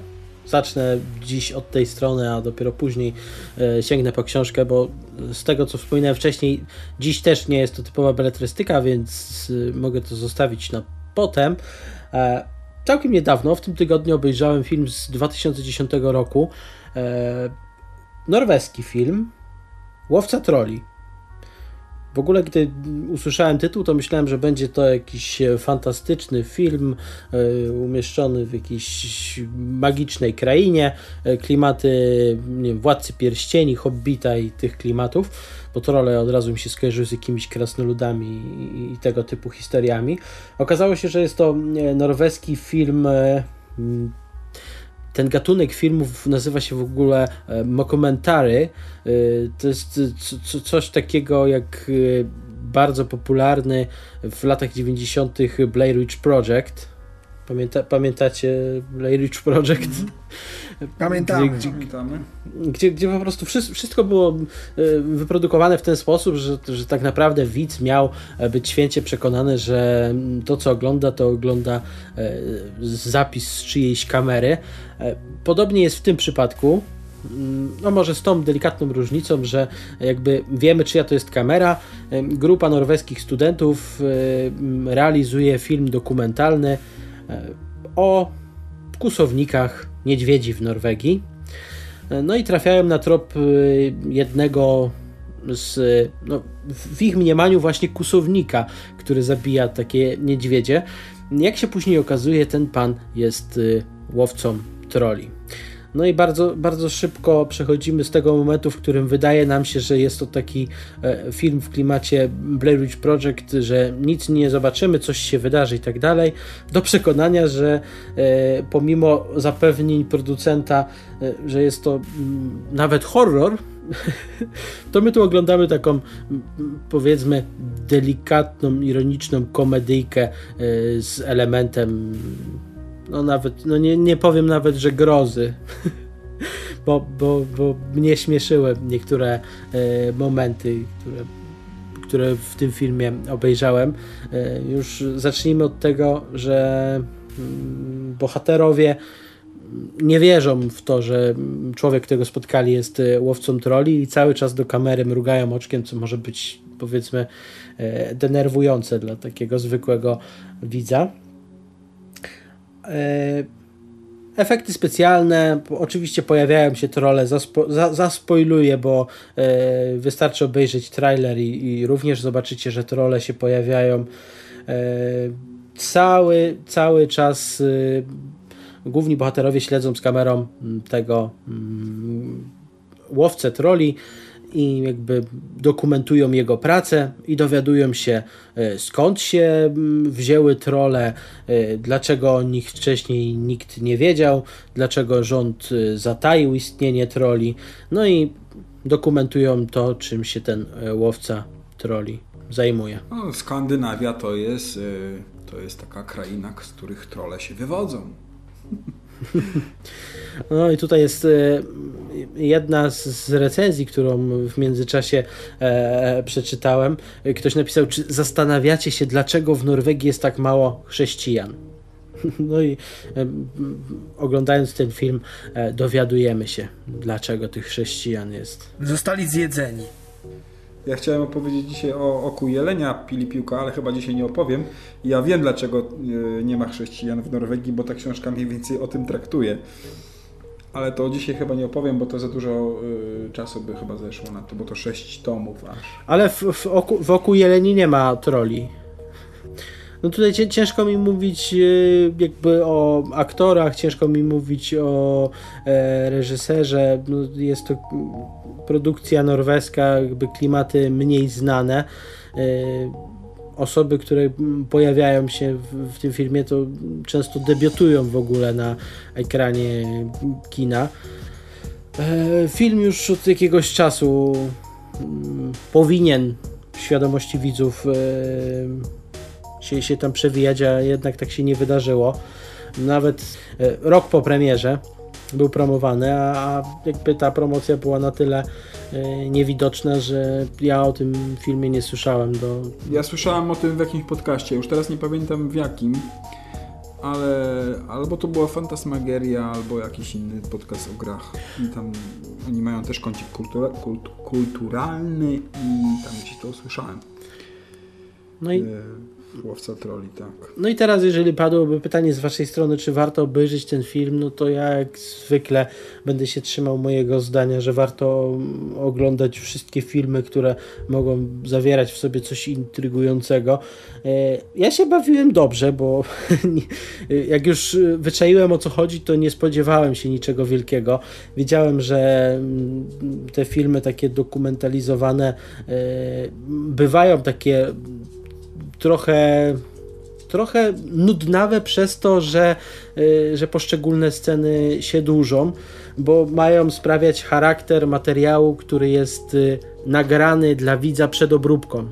Zacznę dziś od tej strony, a dopiero później e, sięgnę po książkę, bo z tego co wspominałem wcześniej, dziś też nie jest to typowa beletrystyka, więc e, mogę to zostawić na potem. E, całkiem niedawno, w tym tygodniu obejrzałem film z 2010 roku. Norweski film Łowca Troli. W ogóle, gdy usłyszałem tytuł, to myślałem, że będzie to jakiś e, fantastyczny film e, umieszczony w jakiejś magicznej krainie. E, klimaty nie wiem, Władcy Pierścieni, Hobbita i tych klimatów, bo to role od razu mi się skojarzyły z jakimiś krasnoludami i tego typu historiami. Okazało się, że jest to norweski film ten gatunek filmów nazywa się w ogóle e, mockumentary. E, to jest coś takiego jak e, bardzo popularny w latach 90. Blair Witch Project. Pamięta, pamiętacie Blair Witch Project? Mm.
Pamiętamy.
Gdzie, Pamiętamy.
Gdzie, gdzie po prostu wszystko było e, wyprodukowane w ten sposób, że, że tak naprawdę widz miał e, być święcie przekonany, że to co ogląda, to ogląda e, zapis z czyjejś kamery. Podobnie jest w tym przypadku. Mm, no może z tą delikatną różnicą, że jakby wiemy czyja to jest kamera. Grupa norweskich studentów realizuje film dokumentalny o kusownikach niedźwiedzi w Norwegii. No i trafiają na trop y, jednego z, no, w ich mniemaniu właśnie kusownika, który zabija takie niedźwiedzie. Jak się później okazuje, ten pan jest y, łowcą troli. No i bardzo, bardzo szybko przechodzimy z tego momentu, w którym wydaje nam się, że jest to taki e, film w klimacie Blair Witch Project, że nic nie zobaczymy, coś się wydarzy i tak dalej, do przekonania, że e, pomimo zapewnień producenta, e, że jest to mm, nawet horror, [LAUGHS] to my tu oglądamy taką powiedzmy delikatną, ironiczną komedyjkę z elementem no nawet, no nie, nie powiem nawet, że grozy, [LAUGHS] bo, bo, bo mnie śmieszyły niektóre e, momenty, które, które w tym filmie obejrzałem. E, już zacznijmy od tego, że mm, bohaterowie nie wierzą w to, że człowiek, którego spotkali jest e, łowcą troli i cały czas do kamery mrugają oczkiem, co może być powiedzmy denerwujące dla takiego zwykłego widza. E, efekty specjalne, oczywiście pojawiają się trole, zaspo, za, zaspoiluję, bo e, wystarczy obejrzeć trailer i, i, również zobaczycie, że trole się pojawiają. E, cały, cały czas główni bohaterowie śledzą z kamerą tego mm, łowcę troli i jakby dokumentują jego pracę i dowiadują się e, skąd się mm, wzięły trole, e, dlaczego o nich wcześniej nikt nie wiedział, dlaczego rząd e, zataił istnienie troli. No i dokumentują to, czym się ten łowca troli zajmuje.
No, Skandynawia to jest, to jest taka kraina, z których trole się wywodzą. [LAUGHS]
No i tutaj jest jedna z z recenzji, którą w międzyczasie e, przeczytałem. Ktoś napisał, czy zastanawiacie się, dlaczego w Norwegii jest tak mało chrześcijan? [LAUGHS] No i e, oglądając ten film e, dowiadujemy się, dlaczego tych chrześcijan jest.
Zostali zjedzeni.
Ja chciałem opowiedzieć dzisiaj o oku jelenia Pili Piłka, ale chyba dzisiaj nie opowiem. Ja wiem, dlaczego y, nie ma chrześcijan w Norwegii, bo ta książka mniej więcej o tym traktuje. Ale to dzisiaj chyba nie opowiem, bo to za dużo y, czasu by chyba zeszło na to, bo to sześć tomów aż.
Ale w, w oku, wokół Jeleni nie ma troli. No tutaj cię- ciężko mi mówić e, jakby o aktorach, ciężko mi mówić o e, reżyserze. No, jest to produkcja norweska, jakby klimaty mniej znane. E, osoby, które pojawiają się w, w tym filmie, to często debiutują w ogóle na ekranie kina. E, Film już od jakiegoś czasu mm, powinien w świadomości widzów e, się, się tam przewijać, a jednak tak się nie wydarzyło. Nawet e, rok po premierze był promowany, a jakby ta promocja była na tyle e, niewidoczna, że ja o tym filmie nie słyszałem do,
Ja słyszałem o tym w jakimś podcaście, już teraz nie pamiętam w jakim, ale albo to była Fantasmagieria, albo jakiś inny podcast o grach. I tam oni mają też kącik kultura, kult, kulturalny i tam gdzieś to usłyszałem.
no i
E, Łowca troli, tak.
No i teraz, jeżeli padłoby pytanie z Waszej strony, czy warto obejrzeć ten film, no to ja jak zwykle będę się trzymał mojego zdania, że warto mm, oglądać wszystkie filmy, które mogą zawierać w sobie coś intrygującego. E, Ja się bawiłem dobrze, bo [LAUGHS] nie- jak już wyczaiłem o co chodzi, to nie spodziewałem się niczego wielkiego. Wiedziałem, że mm, te filmy takie dokumentalizowane e, bywają takie trochę trochę nudnawe przez to, że, y, że poszczególne sceny się dłużą, bo mają sprawiać charakter materiału, który jest y, nagrany dla widza przed obróbką.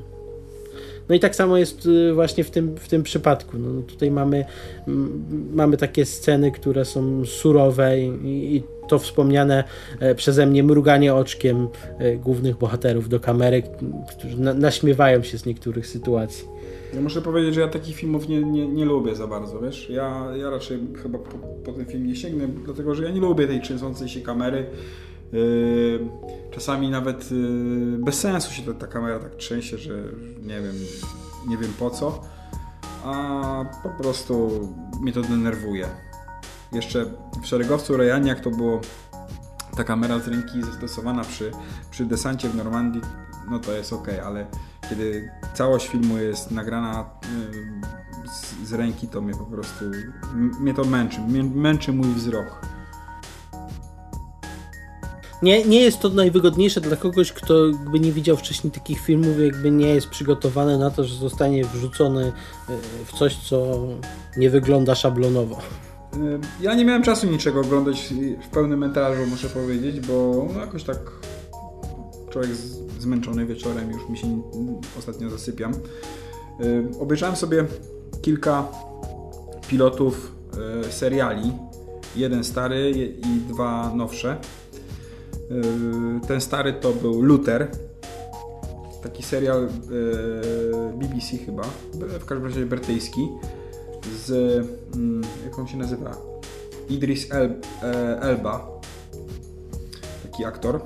No i tak samo jest y, właśnie w tym, w tym przypadku. No, tutaj mamy, mamy takie sceny, które są surowe i, i to wspomniane e, przeze mnie mruganie oczkiem e, głównych bohaterów do kamery, którzy na, naśmiewają się z niektórych sytuacji.
Ja muszę powiedzieć, że ja takich filmów nie, nie, nie lubię za bardzo, wiesz? Ja, ja raczej chyba po, po ten film nie sięgnę, dlatego że ja nie lubię tej trzęsącej się kamery. Yy, czasami nawet yy, bez sensu się ta, ta kamera tak trzęsie, że nie wiem, nie wiem po co, a po prostu mnie to denerwuje. Jeszcze w szeregowcu Rejanie, jak to było ta kamera z ręki zastosowana przy, przy desancie w Normandii, no to jest ok, ale kiedy całość filmu jest nagrana y, z, z ręki, to mnie po prostu mnie to męczy, mnie, męczy mój wzrok.
Nie, nie jest to najwygodniejsze dla kogoś, kto jakby nie widział wcześniej takich filmów, jakby nie jest przygotowany na to, że zostanie wrzucony e, w coś, co nie wygląda szablonowo.
Y, Ja nie miałem czasu niczego oglądać w pełnym metrażu, muszę powiedzieć, bo no jakoś tak człowiek z, zmęczony wieczorem, już mi się ostatnio zasypiam. Y, Obejrzałem sobie kilka pilotów y, seriali. Jeden stary i dwa nowsze. Y, Ten stary to był Luther. Taki serial BBC chyba, w każdym razie brytyjski z, mm, jak on się nazywa? Idris El, e, Elba. Taki aktor.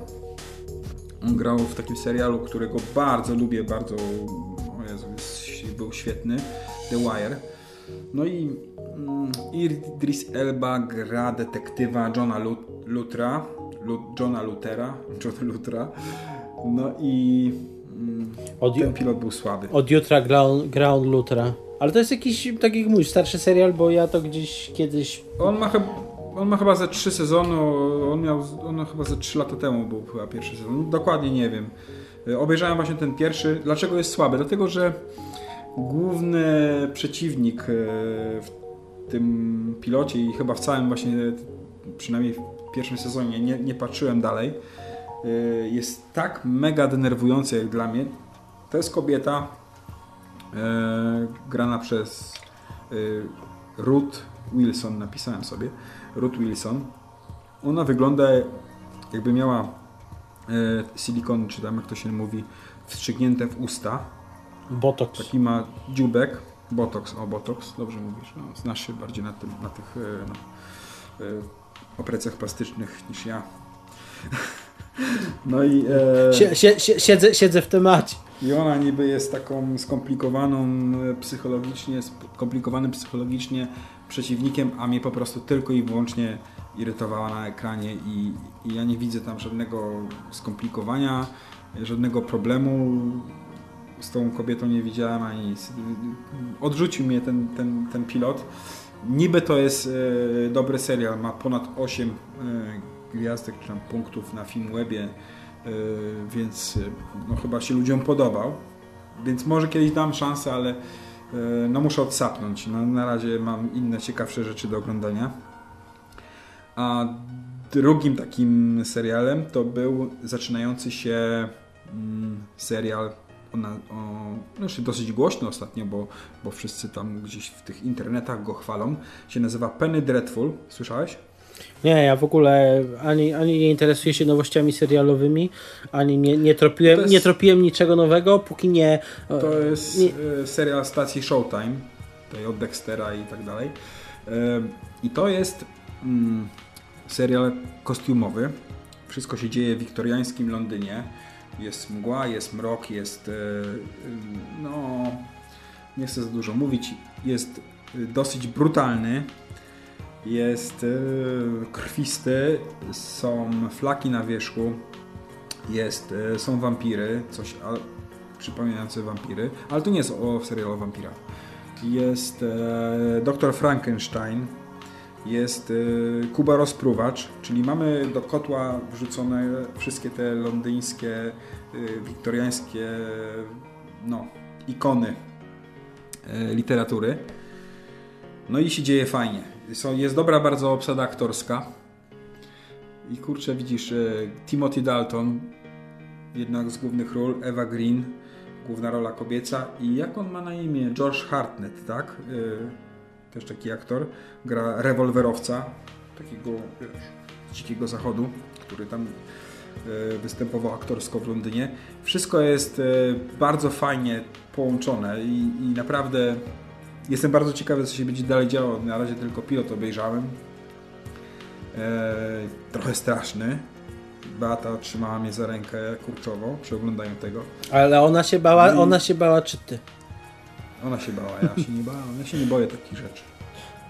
On grał w takim serialu, którego bardzo lubię, bardzo, o Jezu, jest, był świetny, The Wire. No i mm, Idris Elba gra detektywa Johna Lu- Lutra, Lu- Johna Lutera, [LAUGHS] Johna Lutra. No i mm,
Od,
ten pilot był słaby.
od jutra Ground, Ground Lutra. Ale to jest jakiś, tak jak mój starszy serial, bo ja to gdzieś kiedyś...
On ma, chyba, on ma chyba ze trzy sezony, on miał, on chyba ze trzy lata temu był chyba pierwszy sezon, dokładnie nie wiem. Y, Obejrzałem właśnie ten pierwszy. Dlaczego jest słaby? Dlatego, że główny przeciwnik y, w tym pilocie i chyba w całym właśnie, przynajmniej w pierwszym sezonie, nie, nie patrzyłem dalej, y, jest tak mega denerwujące jak dla mnie. To jest kobieta grana przez Ruth Wilson, napisałem sobie. Ruth Wilson. Ona wygląda jakby miała e, silikon, czy tam jak to się mówi, wstrzygnięte w usta.
Botox.
Taki ma dziubek. Botox, o Botox, dobrze mówisz. No, znasz się bardziej na, tym, na tych e, no, e, operacjach plastycznych niż ja. [LAUGHS] No i, e,
Sie, sie, sie, siedzę, siedzę w temacie.
i ona niby jest taką skomplikowaną psychologicznie, skomplikowanym psychologicznie przeciwnikiem, a mnie po prostu tylko i wyłącznie irytowała na ekranie i, i ja nie widzę tam żadnego skomplikowania, żadnego problemu z tą kobietą nie widziałem ani nic. Odrzucił mnie ten, ten, ten pilot. Niby to jest e, dobry serial, ma ponad 8 e, gwiazdek czy tam punktów na Filmwebie, e, więc e, no, chyba się ludziom podobał. Więc może kiedyś dam szansę, ale no muszę odsapnąć. No, na razie mam inne ciekawsze rzeczy do oglądania. A drugim takim serialem to był zaczynający się mm, serial o, o, znaczy dosyć głośny ostatnio, bo, bo wszyscy tam gdzieś w tych internetach go chwalą. Się nazywa Penny Dreadful. Słyszałeś?
Nie, ja w ogóle ani, ani nie interesuję się nowościami serialowymi, ani nie, nie, tropiłem,
jest-
nie tropiłem niczego nowego, póki nie...
To jest
nie,
e, serial stacji Showtime, tutaj od Dextera i tak dalej. E, I to jest mm, serial kostiumowy. Wszystko się dzieje w wiktoriańskim Londynie. Jest mgła, jest mrok, jest e, no nie chcę za dużo mówić. Jest e, dosyć brutalny. Jest e, krwisty, są flaki na wierzchu, jest, e, są wampiry, coś a, przypominające wampiry, ale to nie jest o serialu o wampirach. Jest e, Dr. Frankenstein, jest e, Kuba Rozpruwacz, czyli mamy do kotła wrzucone wszystkie te londyńskie, e, wiktoriańskie no, ikony e, literatury. No i się dzieje fajnie. Są, jest dobra bardzo obsada aktorska. I kurczę, widzisz, e, Timothy Dalton, jedna z głównych ról, Eva Green, główna rola kobieca i jak on ma na imię? George Hartnett, tak? E, też taki aktor. Gra rewolwerowca, takiego wiesz, dzikiego zachodu, który tam e, występował aktorsko w Londynie. Wszystko jest bardzo fajnie połączone i, i naprawdę jestem bardzo ciekawy, co się będzie dalej działo. Na razie tylko pilot obejrzałem. E, trochę straszny. Beata trzymała mnie za rękę kurczowo przy oglądaniu tego.
Ale ona się bała,
No
ona się bała czy ty?
Ona się bała, ja się nie bałem. Ja się nie boję takich rzeczy.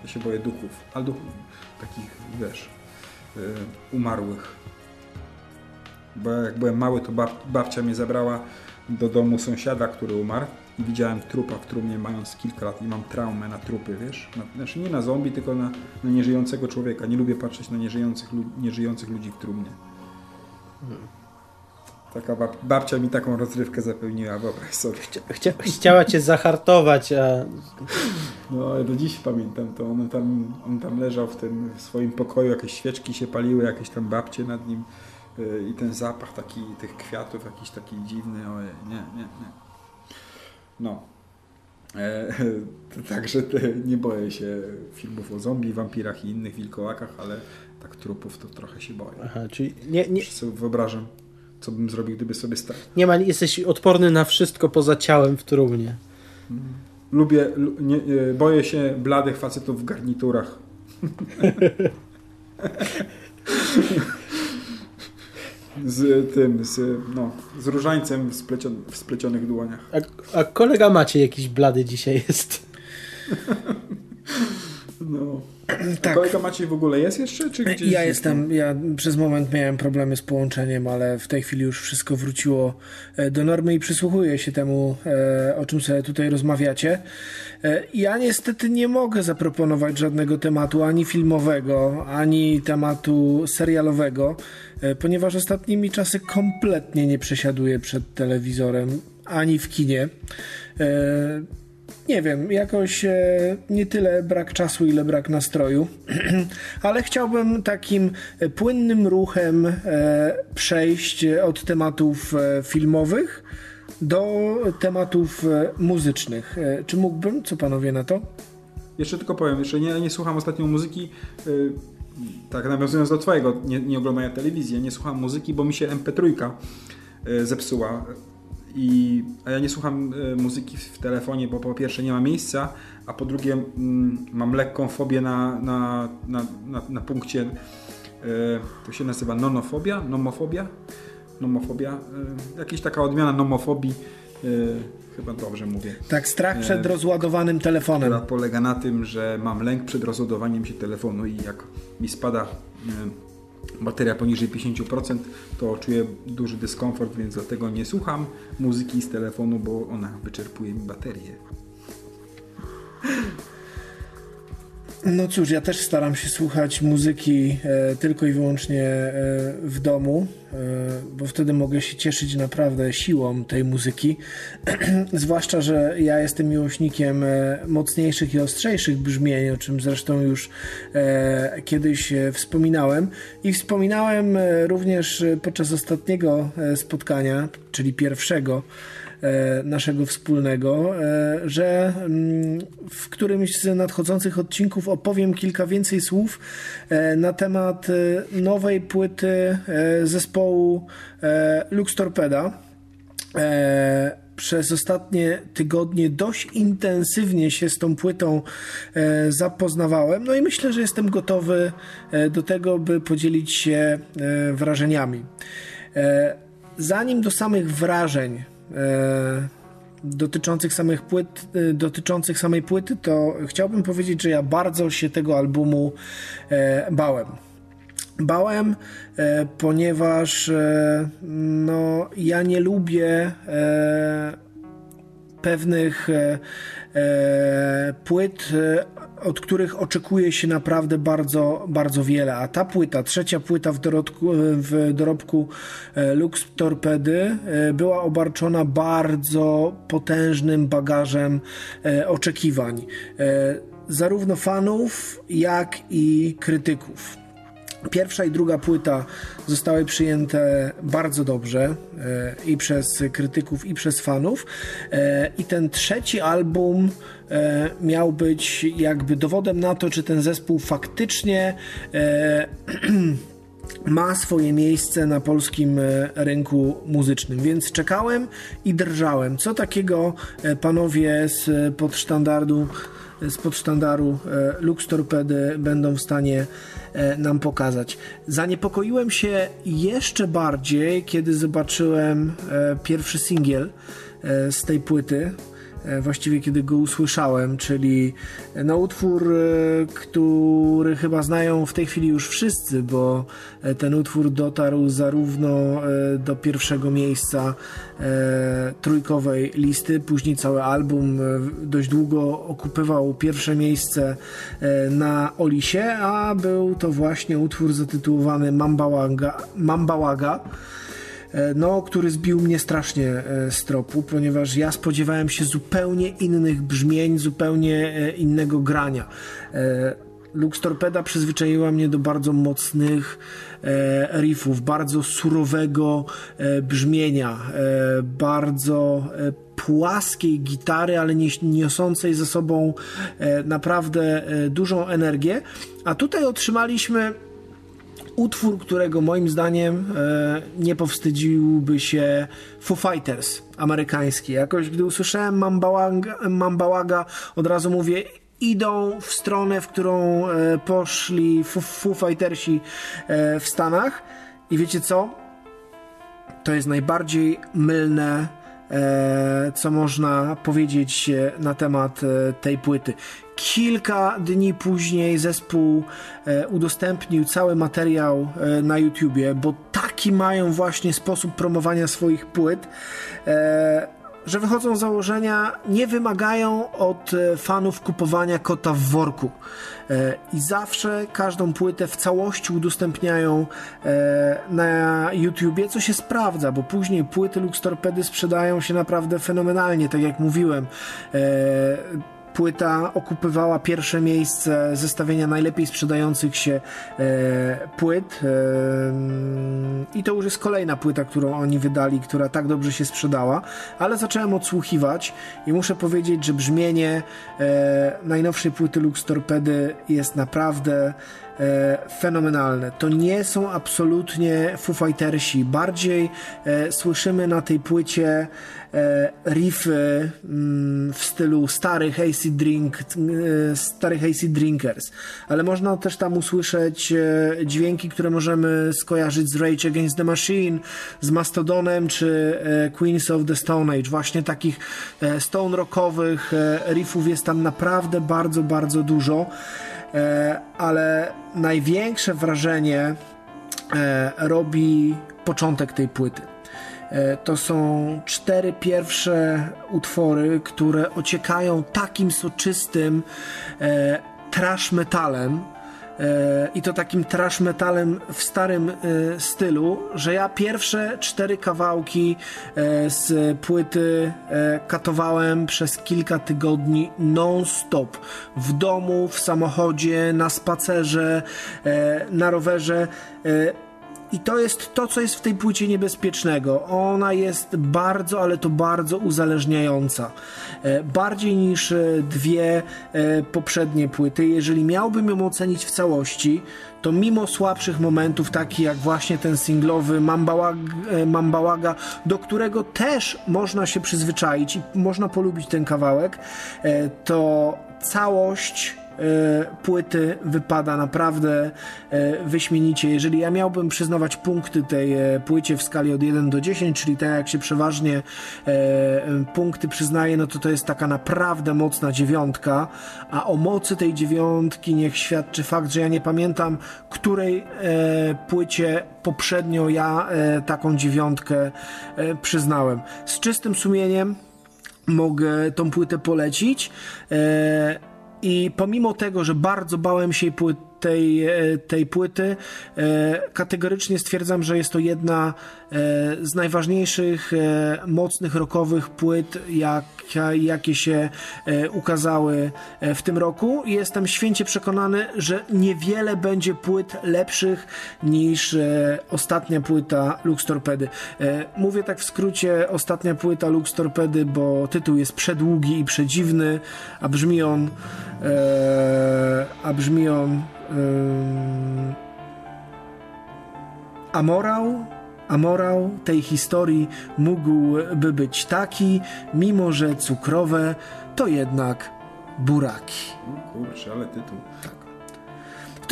Ja się boję duchów. Ale duchów takich, wiesz, y, umarłych. Bo jak byłem mały, to bab, babcia mnie zabrała do domu sąsiada, który umarł widziałem trupa w trumnie mając kilka lat i mam traumę na trupy, wiesz? Na, znaczy nie na zombie, tylko na, na nieżyjącego człowieka. Nie lubię patrzeć na nieżyjących, nieżyjących ludzi w trumnie. Taka bab, babcia mi taką rozrywkę zapewniła, wyobraź sobie.
Chcia, chciała cię zahartować, a
No, ale do dziś pamiętam to. On tam, on tam leżał w tym w swoim pokoju, jakieś świeczki się paliły, jakieś tam babcie nad nim yy, i ten zapach taki tych kwiatów jakiś taki dziwny. Ojej, nie, nie, nie. No. E, [LAUGHS] także nie boję się filmów o zombie, wampirach i innych wilkołakach, ale tak trupów to trochę się boję.
aha, czyli nie, nie,
sobie wyobrażam, co bym zrobił, gdyby sobie stał.
nie ma, jesteś odporny na wszystko poza ciałem w trumnie.
Lubię, lu, nie, e, boję się bladych facetów w garniturach. [LAUGHS] z tym, z, no, z różańcem w, splecion, w splecionych dłoniach.
A, a kolega Macie jakiś blady dzisiaj jest. [LAUGHS]
No. [CLEARS THROAT]
Tak.
Kolega Maciej w ogóle jest jeszcze? Czy gdzieś
Ja
jest
jestem, ja przez moment miałem problemy z połączeniem, ale w tej chwili już wszystko wróciło e, do normy i przysłuchuję się temu, e, o czym sobie tutaj rozmawiacie. E, Ja niestety nie mogę zaproponować żadnego tematu ani filmowego, ani tematu serialowego, ponieważ ostatnimi czasy kompletnie nie przesiaduję przed telewizorem ani w kinie. E, nie wiem, jakoś e, nie tyle brak czasu, ile brak nastroju, [CLEARS THROAT] ale chciałbym takim e, płynnym ruchem e, przejść od tematów e, filmowych do tematów e, muzycznych. E, czy mógłbym? Co panowie na to?
Jeszcze tylko powiem, jeszcze nie, nie słucham ostatnio muzyki, tak nawiązując do twojego, nie, nie oglądania telewizji, nie słucham muzyki, bo mi się MP3 yy, zepsuła. I, a ja nie słucham y, muzyki w telefonie, bo po pierwsze nie ma miejsca, a po drugie mm, mam lekką fobię na, na, na, na, na punkcie, y, to się nazywa nonofobia, nomofobia, nomofobia, y, jakaś taka odmiana nomofobii, chyba dobrze mówię.
Tak, strach przed
E,
rozładowanym telefonem.
która polega na tym, że mam lęk przed rozładowaniem się telefonu i jak mi spada e, bateria poniżej 50%, to czuję duży dyskomfort, więc dlatego nie słucham muzyki z telefonu, bo ona wyczerpuje mi baterię.
No cóż, ja też staram się słuchać muzyki e, tylko i wyłącznie e, w domu, e, bo wtedy mogę się cieszyć naprawdę siłą tej muzyki. [CLEARS THROAT] Zwłaszcza, że ja jestem miłośnikiem e, mocniejszych i ostrzejszych brzmień, o czym zresztą już e, kiedyś e, wspominałem. I wspominałem również podczas ostatniego spotkania, czyli pierwszego naszego wspólnego, e, że mm, w którymś z nadchodzących odcinków opowiem kilka więcej słów e, na temat e, nowej płyty e, zespołu e, Lux Torpeda. E, przez ostatnie tygodnie dość intensywnie się z tą płytą e, zapoznawałem, no i myślę, że jestem gotowy e, do tego, by podzielić się e, wrażeniami. E, zanim do samych wrażeń e, dotyczących samych płyt, e, dotyczących samej płyty, to chciałbym powiedzieć, że ja bardzo się tego albumu e, bałem. Bałem, e, ponieważ e, no, ja nie lubię e, pewnych e, e, płyt, e, od których oczekuje się naprawdę bardzo, bardzo wiele. A ta płyta, trzecia płyta w dorobku, w dorobku e, Lux Torpedy e, była obarczona bardzo potężnym bagażem e, oczekiwań. Zarówno fanów, jak i krytyków. Pierwsza i druga płyta zostały przyjęte bardzo dobrze i przez krytyków, i przez fanów. I ten trzeci album miał być jakby dowodem na to, czy ten zespół faktycznie e, [CLEARS THROAT] ma swoje miejsce na polskim e, rynku muzycznym. Więc czekałem i drżałem. Co takiego e, panowie z podsztandardu z podsztandaru e, Lux Torpedy będą w stanie e, nam pokazać. Zaniepokoiłem się jeszcze bardziej, kiedy zobaczyłem e, pierwszy singiel e, z tej płyty. E, Właściwie kiedy go usłyszałem, czyli e, no, utwór, e, który chyba znają w tej chwili już wszyscy, bo ten utwór dotarł zarówno do pierwszego miejsca trójkowej listy, później cały album dość długo okupywał pierwsze miejsce na Olisie, a był to właśnie utwór zatytułowany Mambałaga, Mambałaga no, który zbił mnie strasznie e, z tropu, ponieważ ja spodziewałem się zupełnie innych brzmień, zupełnie e, innego grania. E, Lux Torpeda przyzwyczaiła mnie do bardzo mocnych e, riffów, bardzo surowego e, brzmienia, e, bardzo e, płaskiej gitary, ale niosącej ze sobą e, naprawdę e, dużą energię. A tutaj otrzymaliśmy utwór, którego moim zdaniem e, nie powstydziłby się Foo Fighters amerykański. Jakoś gdy usłyszałem Mambałaga, od razu mówię idą w stronę, w którą e, poszli Foo Fightersi e, w Stanach i wiecie co? To jest najbardziej mylne e, co można powiedzieć e, na temat e, tej płyty. Kilka dni później zespół e, udostępnił cały materiał e, na YouTubie, bo taki mają właśnie sposób promowania swoich płyt. E, że wychodzą z założenia, nie wymagają od fanów kupowania kota w worku. I zawsze każdą płytę w całości udostępniają na YouTubie, co się sprawdza, bo później płyty Lux Torpedy sprzedają się naprawdę fenomenalnie, tak jak mówiłem. Płyta okupywała pierwsze miejsce zestawienia najlepiej sprzedających się e, płyt e, i to już jest kolejna płyta, którą oni wydali, która tak dobrze się sprzedała, ale zacząłem odsłuchiwać i muszę powiedzieć, że brzmienie e, najnowszej płyty Lux Torpedy jest naprawdę e, fenomenalne. To nie są absolutnie Foo Fightersi. Bardziej e, słyszymy na tej płycie e, riffy mm, w stylu starych AC Drink, e, starych AC Drinkers, ale można też tam usłyszeć e, dźwięki, które możemy skojarzyć z Rage Against the Machine, z Mastodonem czy e, Queens of the Stone Age. Właśnie takich stone rockowych riffów jest tam naprawdę bardzo, bardzo dużo. E, ale największe wrażenie e, robi początek tej płyty. E, To są cztery pierwsze utwory, które ociekają takim soczystym trash metalem. E, I to takim trash metalem w starym e, stylu, że ja pierwsze cztery kawałki e, z płyty katowałem przez kilka tygodni non-stop. W domu, w samochodzie, na spacerze, na rowerze. I to jest to, co jest w tej płycie niebezpiecznego. Ona jest bardzo, ale to bardzo uzależniająca. E, Bardziej niż e, dwie e, poprzednie płyty. Jeżeli miałbym ją ocenić w całości, to mimo słabszych momentów, takich jak właśnie ten singlowy Mambałaga, Mambałaga, do którego też można się przyzwyczaić i można polubić ten kawałek, to całość płyty wypada naprawdę e, wyśmienicie. Jeżeli ja miałbym przyznawać punkty tej e, płycie w skali od 1 do 10, czyli tak jak się przeważnie e, punkty przyznaje, no to to jest taka naprawdę mocna dziewiątka, a o mocy tej dziewiątki niech świadczy fakt, że ja nie pamiętam, której e, płycie poprzednio ja e, taką dziewiątkę e, przyznałem. Z czystym sumieniem mogę tą płytę polecić. I pomimo tego, że bardzo bałem się pły- tej, e, tej płyty, e, kategorycznie stwierdzam, że jest to jedna e, z najważniejszych mocnych rockowych płyt, jak, jakie się ukazały w tym roku. Jestem święcie przekonany, że niewiele będzie płyt lepszych niż ostatnia płyta Lux Torpedy. Mówię tak w skrócie, ostatnia płyta Lux Torpedy, bo tytuł jest przedługi i przedziwny, a brzmi on a brzmi on a morał a morał tej historii mógłby być taki, mimo że cukrowe to jednak buraki.
O kurczę, ale tytuł.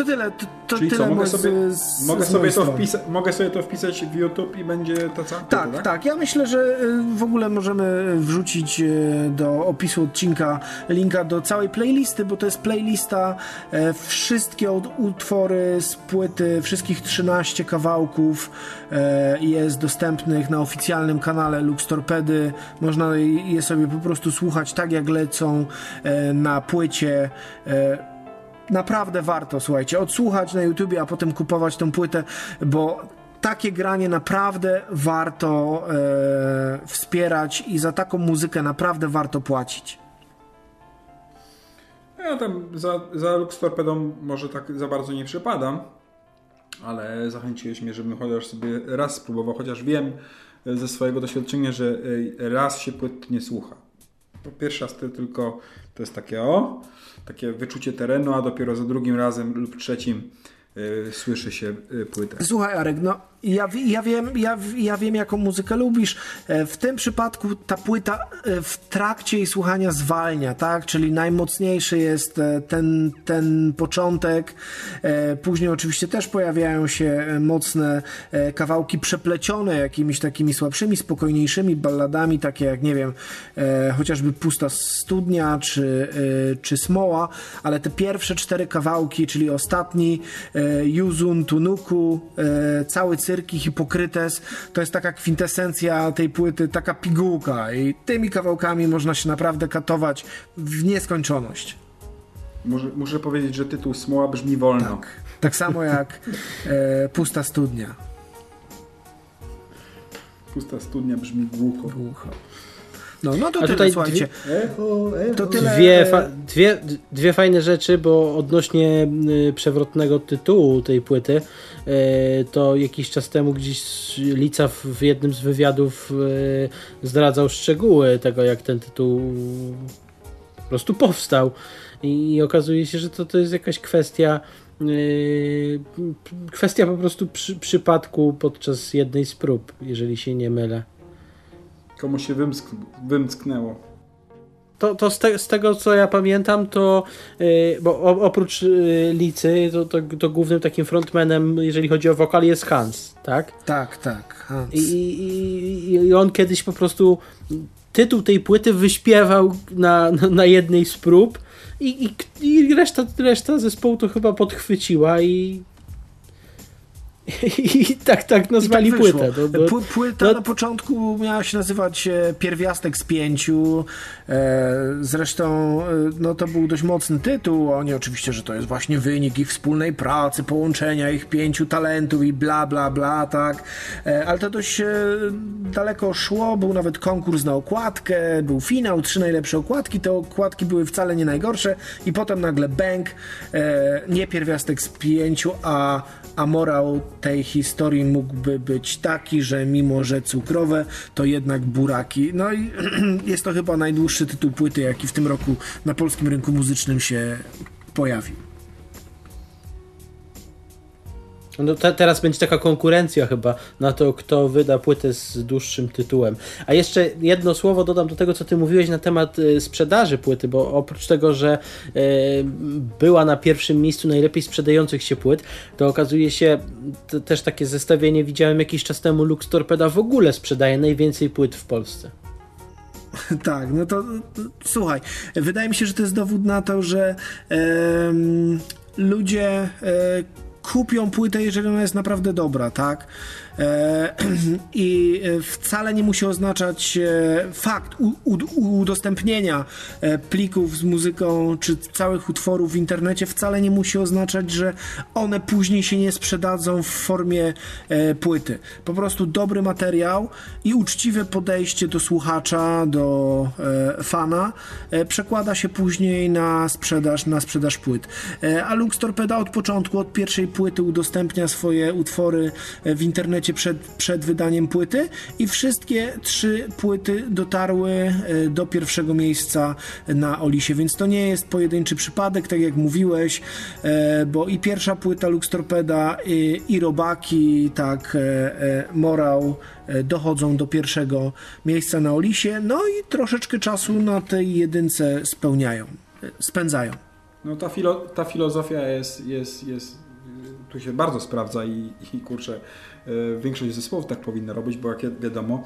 To tyle, to, to
Czyli
tyle
co, mogę sobie,
z,
mogę,
z
sobie to wpisa- mogę sobie to wpisać w YouTube i będzie to co?
Tak, tak, Ja myślę, że y, w ogóle możemy wrzucić y, do opisu odcinka linka do całej playlisty, bo to jest playlista e, wszystkie utwory z płyty, wszystkich 13 kawałków e, jest dostępnych na oficjalnym kanale Lux Torpedy. Można je sobie po prostu słuchać tak jak lecą e, na płycie. Naprawdę warto, słuchajcie, odsłuchać na YouTubie, a potem kupować tą płytę, bo takie granie naprawdę warto e, wspierać i za taką muzykę naprawdę warto płacić.
Ja tam za, za Lux Torpedą może tak za bardzo nie przepadam, ale zachęciłeś mnie, żebym chociaż sobie raz spróbował, chociaż wiem ze swojego doświadczenia, że e, raz się płyt nie słucha. Pierwszy raz tylko to jest takie o, takie wyczucie terenu, a dopiero za drugim razem lub trzecim e, słyszy się e, płytę.
Słuchaj, Arek, no ja, ja, wiem, ja, ja wiem, jaką muzykę lubisz. E, W tym przypadku ta płyta e, w trakcie jej słuchania zwalnia, tak? Czyli najmocniejszy jest e, ten, ten początek. Później oczywiście też pojawiają się mocne kawałki przeplecione jakimiś takimi słabszymi, spokojniejszymi balladami, takie jak, nie wiem, chociażby Pusta Studnia czy, czy Smoła, ale te pierwsze cztery kawałki, czyli ostatni, Yuzun Tunuku, cały cykl Cyrki, Hipokrytes to jest taka kwintesencja tej płyty, taka pigułka i tymi kawałkami można się naprawdę katować w nieskończoność.
Muszę, muszę powiedzieć, że tytuł Smoła brzmi wolno.
Tak, tak samo jak e, Pusta Studnia.
Pusta studnia brzmi głucho.
Głucho. No, no to
A
tyle,
tutaj
słuchajcie.
Echo, echo.
To tyle.
Dwie, fa- dwie, dwie fajne rzeczy, bo odnośnie y, przewrotnego tytułu tej płyty, y, to jakiś czas temu gdzieś Lica w, jednym z wywiadów y, zdradzał szczegóły tego, jak ten tytuł po prostu powstał. I, okazuje się, że to, to jest jakaś kwestia kwestia po prostu przy, przypadku podczas jednej z prób, jeżeli się nie mylę.
Komuś się wymsk wymsknęło.
To, to z, te, z tego co ja pamiętam, to yy, bo o, oprócz yy, Licy, to, to, to głównym takim frontmanem, jeżeli chodzi o wokal, jest Hans, tak?
Tak, tak. Hans.
I, i, i on kiedyś po prostu tytuł tej płyty wyśpiewał na, na, na jednej z prób i, i, i reszta, reszta zespołu to chyba podchwyciła i [LAUGHS] i tak, tak nazwali
I tak
płytę. To, to,
Pły- Płyta
no-
na początku miała się nazywać e, Pierwiastek z pięciu. E, zresztą e, no, to był dość mocny tytuł. Oni oczywiście, że to jest właśnie wynik ich wspólnej pracy, połączenia ich pięciu talentów i bla, bla, bla, tak. Ale to dość daleko szło. Był nawet konkurs na okładkę, był finał, trzy najlepsze okładki. Te okładki były wcale nie najgorsze i potem nagle bang, nie Pierwiastek z pięciu, a, a morał tej historii mógłby być taki, że mimo, że cukrowe, to jednak buraki. No i [CLEARS THROAT] jest to chyba najdłuższy tytuł płyty, jaki w tym roku na polskim rynku muzycznym się pojawił.
No te, teraz będzie taka konkurencja chyba na to, kto wyda płytę z dłuższym tytułem. A jeszcze jedno słowo dodam do tego, co ty mówiłeś na temat y, sprzedaży płyty, bo oprócz tego, że y, była na pierwszym miejscu najlepiej sprzedających się płyt, to okazuje się, też takie zestawienie widziałem jakiś czas temu, Lux Torpeda w ogóle sprzedaje najwięcej płyt w Polsce. [LAUGHS]
Tak, no to, to słuchaj, wydaje mi się, że to jest dowód na to, że em, ludzie e, kupią płytę, jeżeli ona jest naprawdę dobra, tak? E, [CLEARS THROAT] I e, wcale nie musi oznaczać e, fakt udostępnienia plików z muzyką czy całych utworów w internecie, wcale nie musi oznaczać, że one później się nie sprzedadzą w formie płyty. Po prostu dobry materiał i uczciwe podejście do słuchacza, do fana przekłada się później na sprzedaż, na sprzedaż płyt. A Lux Torpeda od początku, od pierwszej płyty udostępnia swoje utwory w internecie przed, przed wydaniem płyty i wszystkie trzy płyty dotarły e, do pierwszego miejsca na Olisie, więc to nie jest pojedynczy przypadek, tak jak mówiłeś, e, bo i pierwsza płyta Lux Torpeda i, i Robaki, tak, e, e, Morał e, dochodzą do pierwszego miejsca na Olisie, no i troszeczkę czasu na tej jedynce spełniają, e, spędzają.
No ta, filo, ta filozofia jest, jest, jest, tu się bardzo sprawdza i, i kurczę, y, większość zespołów tak powinna robić, bo jak wi- wiadomo,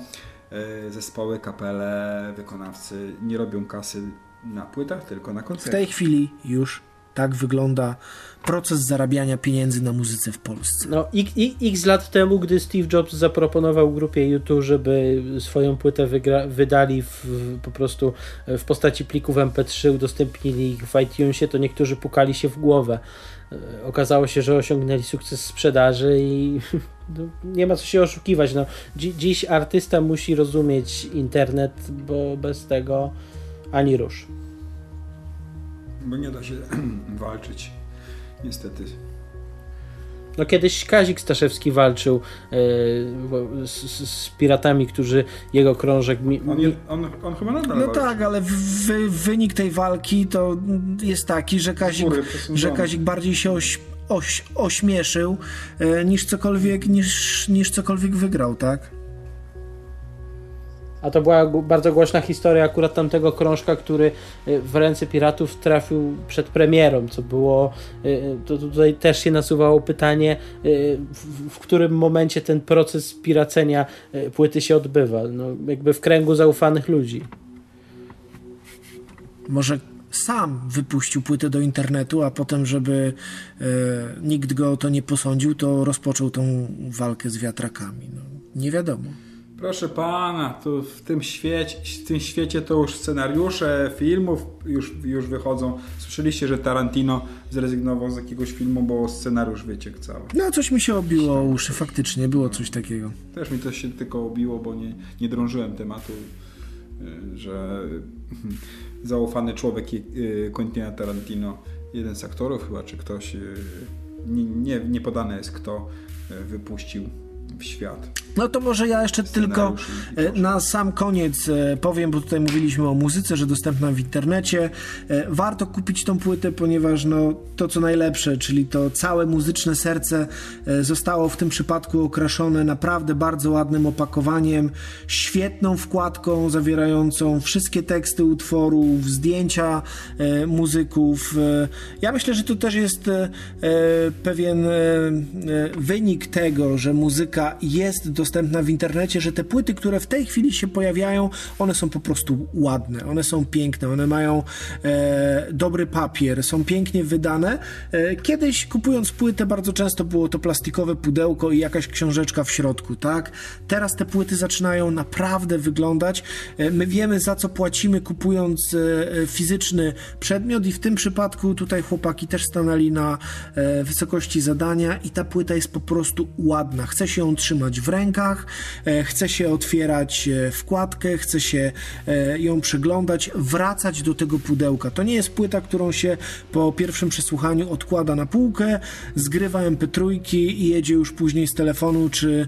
y, zespoły, kapele, wykonawcy nie robią kasy na płytach, tylko na
W
koncertach.
tej chwili już tak wygląda proces zarabiania pieniędzy na muzyce w Polsce.
No, i, i, x lat temu, gdy Steve Jobs zaproponował grupie YouTube, żeby swoją płytę wygra, wydali w, w, po prostu w postaci plików MP3, udostępnili ich w iTunesie, to niektórzy pukali się w głowę. E, Okazało się, że osiągnęli sukces sprzedaży i [LAUGHS] no, nie ma co się oszukiwać. No, dzi, dziś artysta musi rozumieć internet, bo bez tego ani rusz.
Bo nie da się [CLEARS THROAT] walczyć, niestety.
No kiedyś Kazik Staszewski walczył wo- z, z, z piratami, którzy jego krążek mi,
On, je, on, on chyba nadal
No
walczy.
tak, ale wy, wynik tej walki to jest taki, że Kazik,
Góry
że Kazik bardziej się oś, oś, ośmieszył e, niż cokolwiek, niż, niż cokolwiek wygrał, tak?
A to była bardzo głośna historia akurat tamtego krążka, który y, w ręce piratów trafił przed premierą, co było, y, to tutaj też się nasuwało pytanie, y, w, którym momencie ten proces piracenia y, płyty się odbywa, no, jakby w kręgu zaufanych ludzi.
Może sam wypuścił płytę do internetu, a potem, żeby e, nikt go o to nie posądził, to rozpoczął tą walkę z wiatrakami. No, nie wiadomo.
Proszę pana, to w tym świecie, w tym świecie to już scenariusze filmów już, już wychodzą. Słyszeliście, że Tarantino zrezygnował z jakiegoś filmu, bo scenariusz wyciekł cały.
No, coś mi się obiło o uszy, faktycznie, było coś takiego.
Też mi to się tylko obiło, bo nie, nie drążyłem tematu, y, że zaufany człowiek y, Quentina Tarantino, jeden z aktorów chyba, czy ktoś, y, nie, nie, nie podane jest kto, wypuścił w świat.
No to może ja jeszcze tylko e, na sam koniec e, powiem, bo tutaj mówiliśmy o muzyce, że dostępna w internecie. E, warto kupić tą płytę, ponieważ no, to co najlepsze, czyli to całe muzyczne serce zostało w tym przypadku okraszone naprawdę bardzo ładnym opakowaniem, świetną wkładką zawierającą wszystkie teksty utworów, zdjęcia muzyków. Ja myślę, że to też jest pewien wynik tego, że muzyka jest do dostępna w internecie, że te płyty, które w tej chwili się pojawiają, one są po prostu ładne, one są piękne, one mają e, dobry papier, są pięknie wydane. E, kiedyś kupując płytę bardzo często było to plastikowe pudełko i jakaś książeczka w środku, tak? Teraz te płyty zaczynają naprawdę wyglądać. E, my wiemy za co płacimy kupując e, fizyczny przedmiot i w tym przypadku tutaj chłopaki też stanęli na e, wysokości zadania i ta płyta jest po prostu ładna. Chce się ją trzymać w rękach, e, chce się otwierać e, wkładkę, chce się e, ją przeglądać, wracać do tego pudełka. To nie jest płyta, którą się po pierwszym przesłuchaniu odkłada na półkę, zgrywa MP3 i jedzie już później z telefonu czy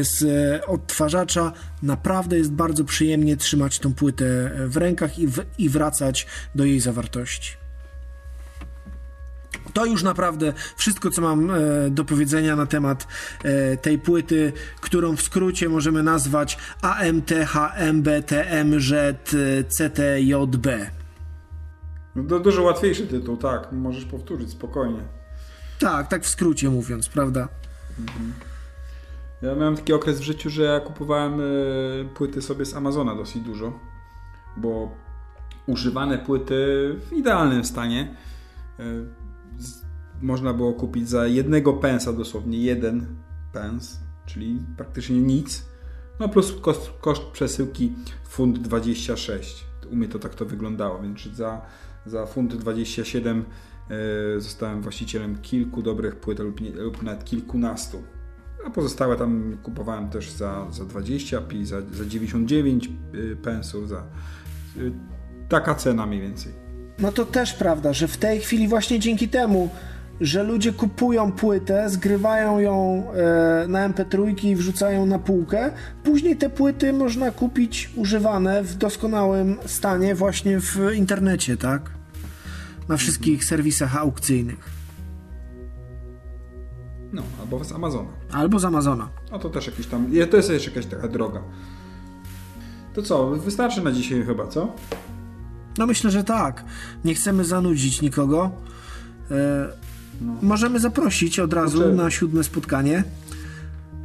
z odtwarzacza. Naprawdę jest bardzo przyjemnie trzymać tą płytę w rękach i, w, i wracać do jej zawartości. To już naprawdę wszystko, co mam e, do powiedzenia na temat e, tej płyty, którą w skrócie możemy nazwać AMTHMBTMZ
No, dużo łatwiejszy tytuł, tak. Możesz powtórzyć spokojnie.
Tak, tak w skrócie mówiąc, prawda?
Mhm. Ja miałem taki okres w życiu, że ja kupowałem y, płyty sobie z Amazona dosyć dużo, bo używane płyty w idealnym stanie y, można było kupić za jednego pensa, dosłownie jeden pens, czyli praktycznie nic. No plus koszt, koszt przesyłki funt 26. U mnie to tak to wyglądało, więc za, za funt 27 e, zostałem właścicielem kilku dobrych płyt lub, lub nawet kilkunastu. A pozostałe tam kupowałem też za, za 20 pi, za, za 99 e, pensów, za e, taka cena mniej więcej.
No to też prawda, że w tej chwili właśnie dzięki temu że ludzie kupują płytę, zgrywają ją e, na MP3 i wrzucają na półkę. Później te płyty można kupić używane w doskonałym stanie właśnie w internecie, tak? Na wszystkich mhm. serwisach aukcyjnych.
No, albo z Amazona.
Albo z Amazona.
No to też jakiś tam. To jest jeszcze jakaś taka droga. To co, wystarczy na dzisiaj chyba, co?
No myślę, że tak. Nie chcemy zanudzić nikogo. E, no. Możemy zaprosić od razu znaczy... na siódme spotkanie.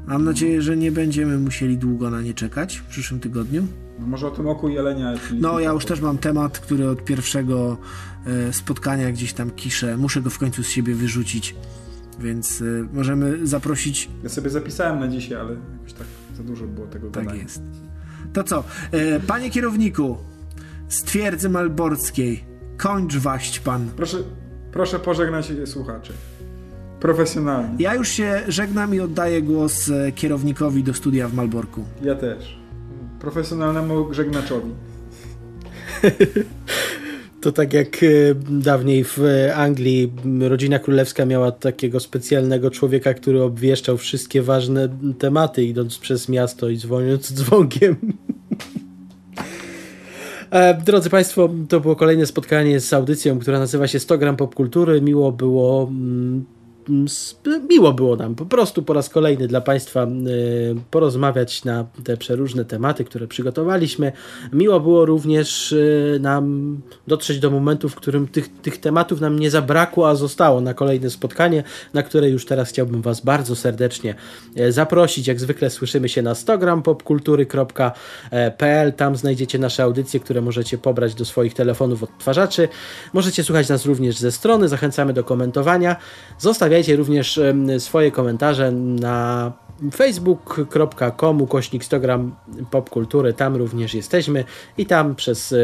Mam nadzieję, że nie będziemy musieli długo na nie czekać w przyszłym tygodniu.
No może o tym oku jelenia.
No, ja już też mam temat, który od pierwszego e, spotkania gdzieś tam kiszę. Muszę go w końcu z siebie wyrzucić, więc e, możemy zaprosić.
Ja sobie zapisałem na dzisiaj, ale jakoś tak za dużo było tego
Tak gadania. jest. To co? E, panie kierowniku, z twierdzy malborskiej, kończ waść pan.
Proszę, Proszę pożegnać słuchaczy. Profesjonalnie.
Ja już się żegnam i oddaję głos e, kierownikowi do studia w Malborku.
Ja też. Profesjonalnemu żegnaczowi. [LAUGHS]
To tak jak e, dawniej w Anglii rodzina królewska miała takiego specjalnego człowieka, który obwieszczał wszystkie ważne tematy, idąc przez miasto i dzwoniąc [LAUGHS] dzwonkiem. E, drodzy Państwo, to było kolejne spotkanie z audycją, która nazywa się 100 gram popkultury. Miło było mm, miło było nam po prostu po raz kolejny dla Państwa porozmawiać na te przeróżne tematy, które przygotowaliśmy. Miło było również nam dotrzeć do momentu, w którym tych, tych tematów nam nie zabrakło, a zostało na kolejne spotkanie, na które już teraz chciałbym Was bardzo serdecznie zaprosić. Jak zwykle słyszymy się na 100grampopkultury.pl. Tam znajdziecie nasze audycje, które możecie pobrać do swoich telefonów odtwarzaczy. Możecie słuchać nas również ze strony. Zachęcamy do komentowania. Zostawiajcie również swoje komentarze na facebook.com kośnik 100 gram popkultury, tam również jesteśmy i tam przez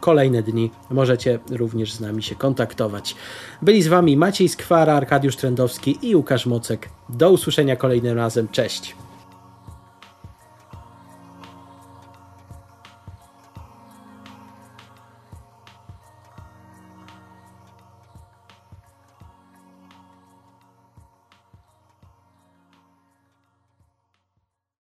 kolejne dni możecie również z nami się kontaktować. Byli z Wami Maciej Skwara, Arkadiusz Trendowski i Łukasz Mocek. Do usłyszenia kolejnym razem. Cześć!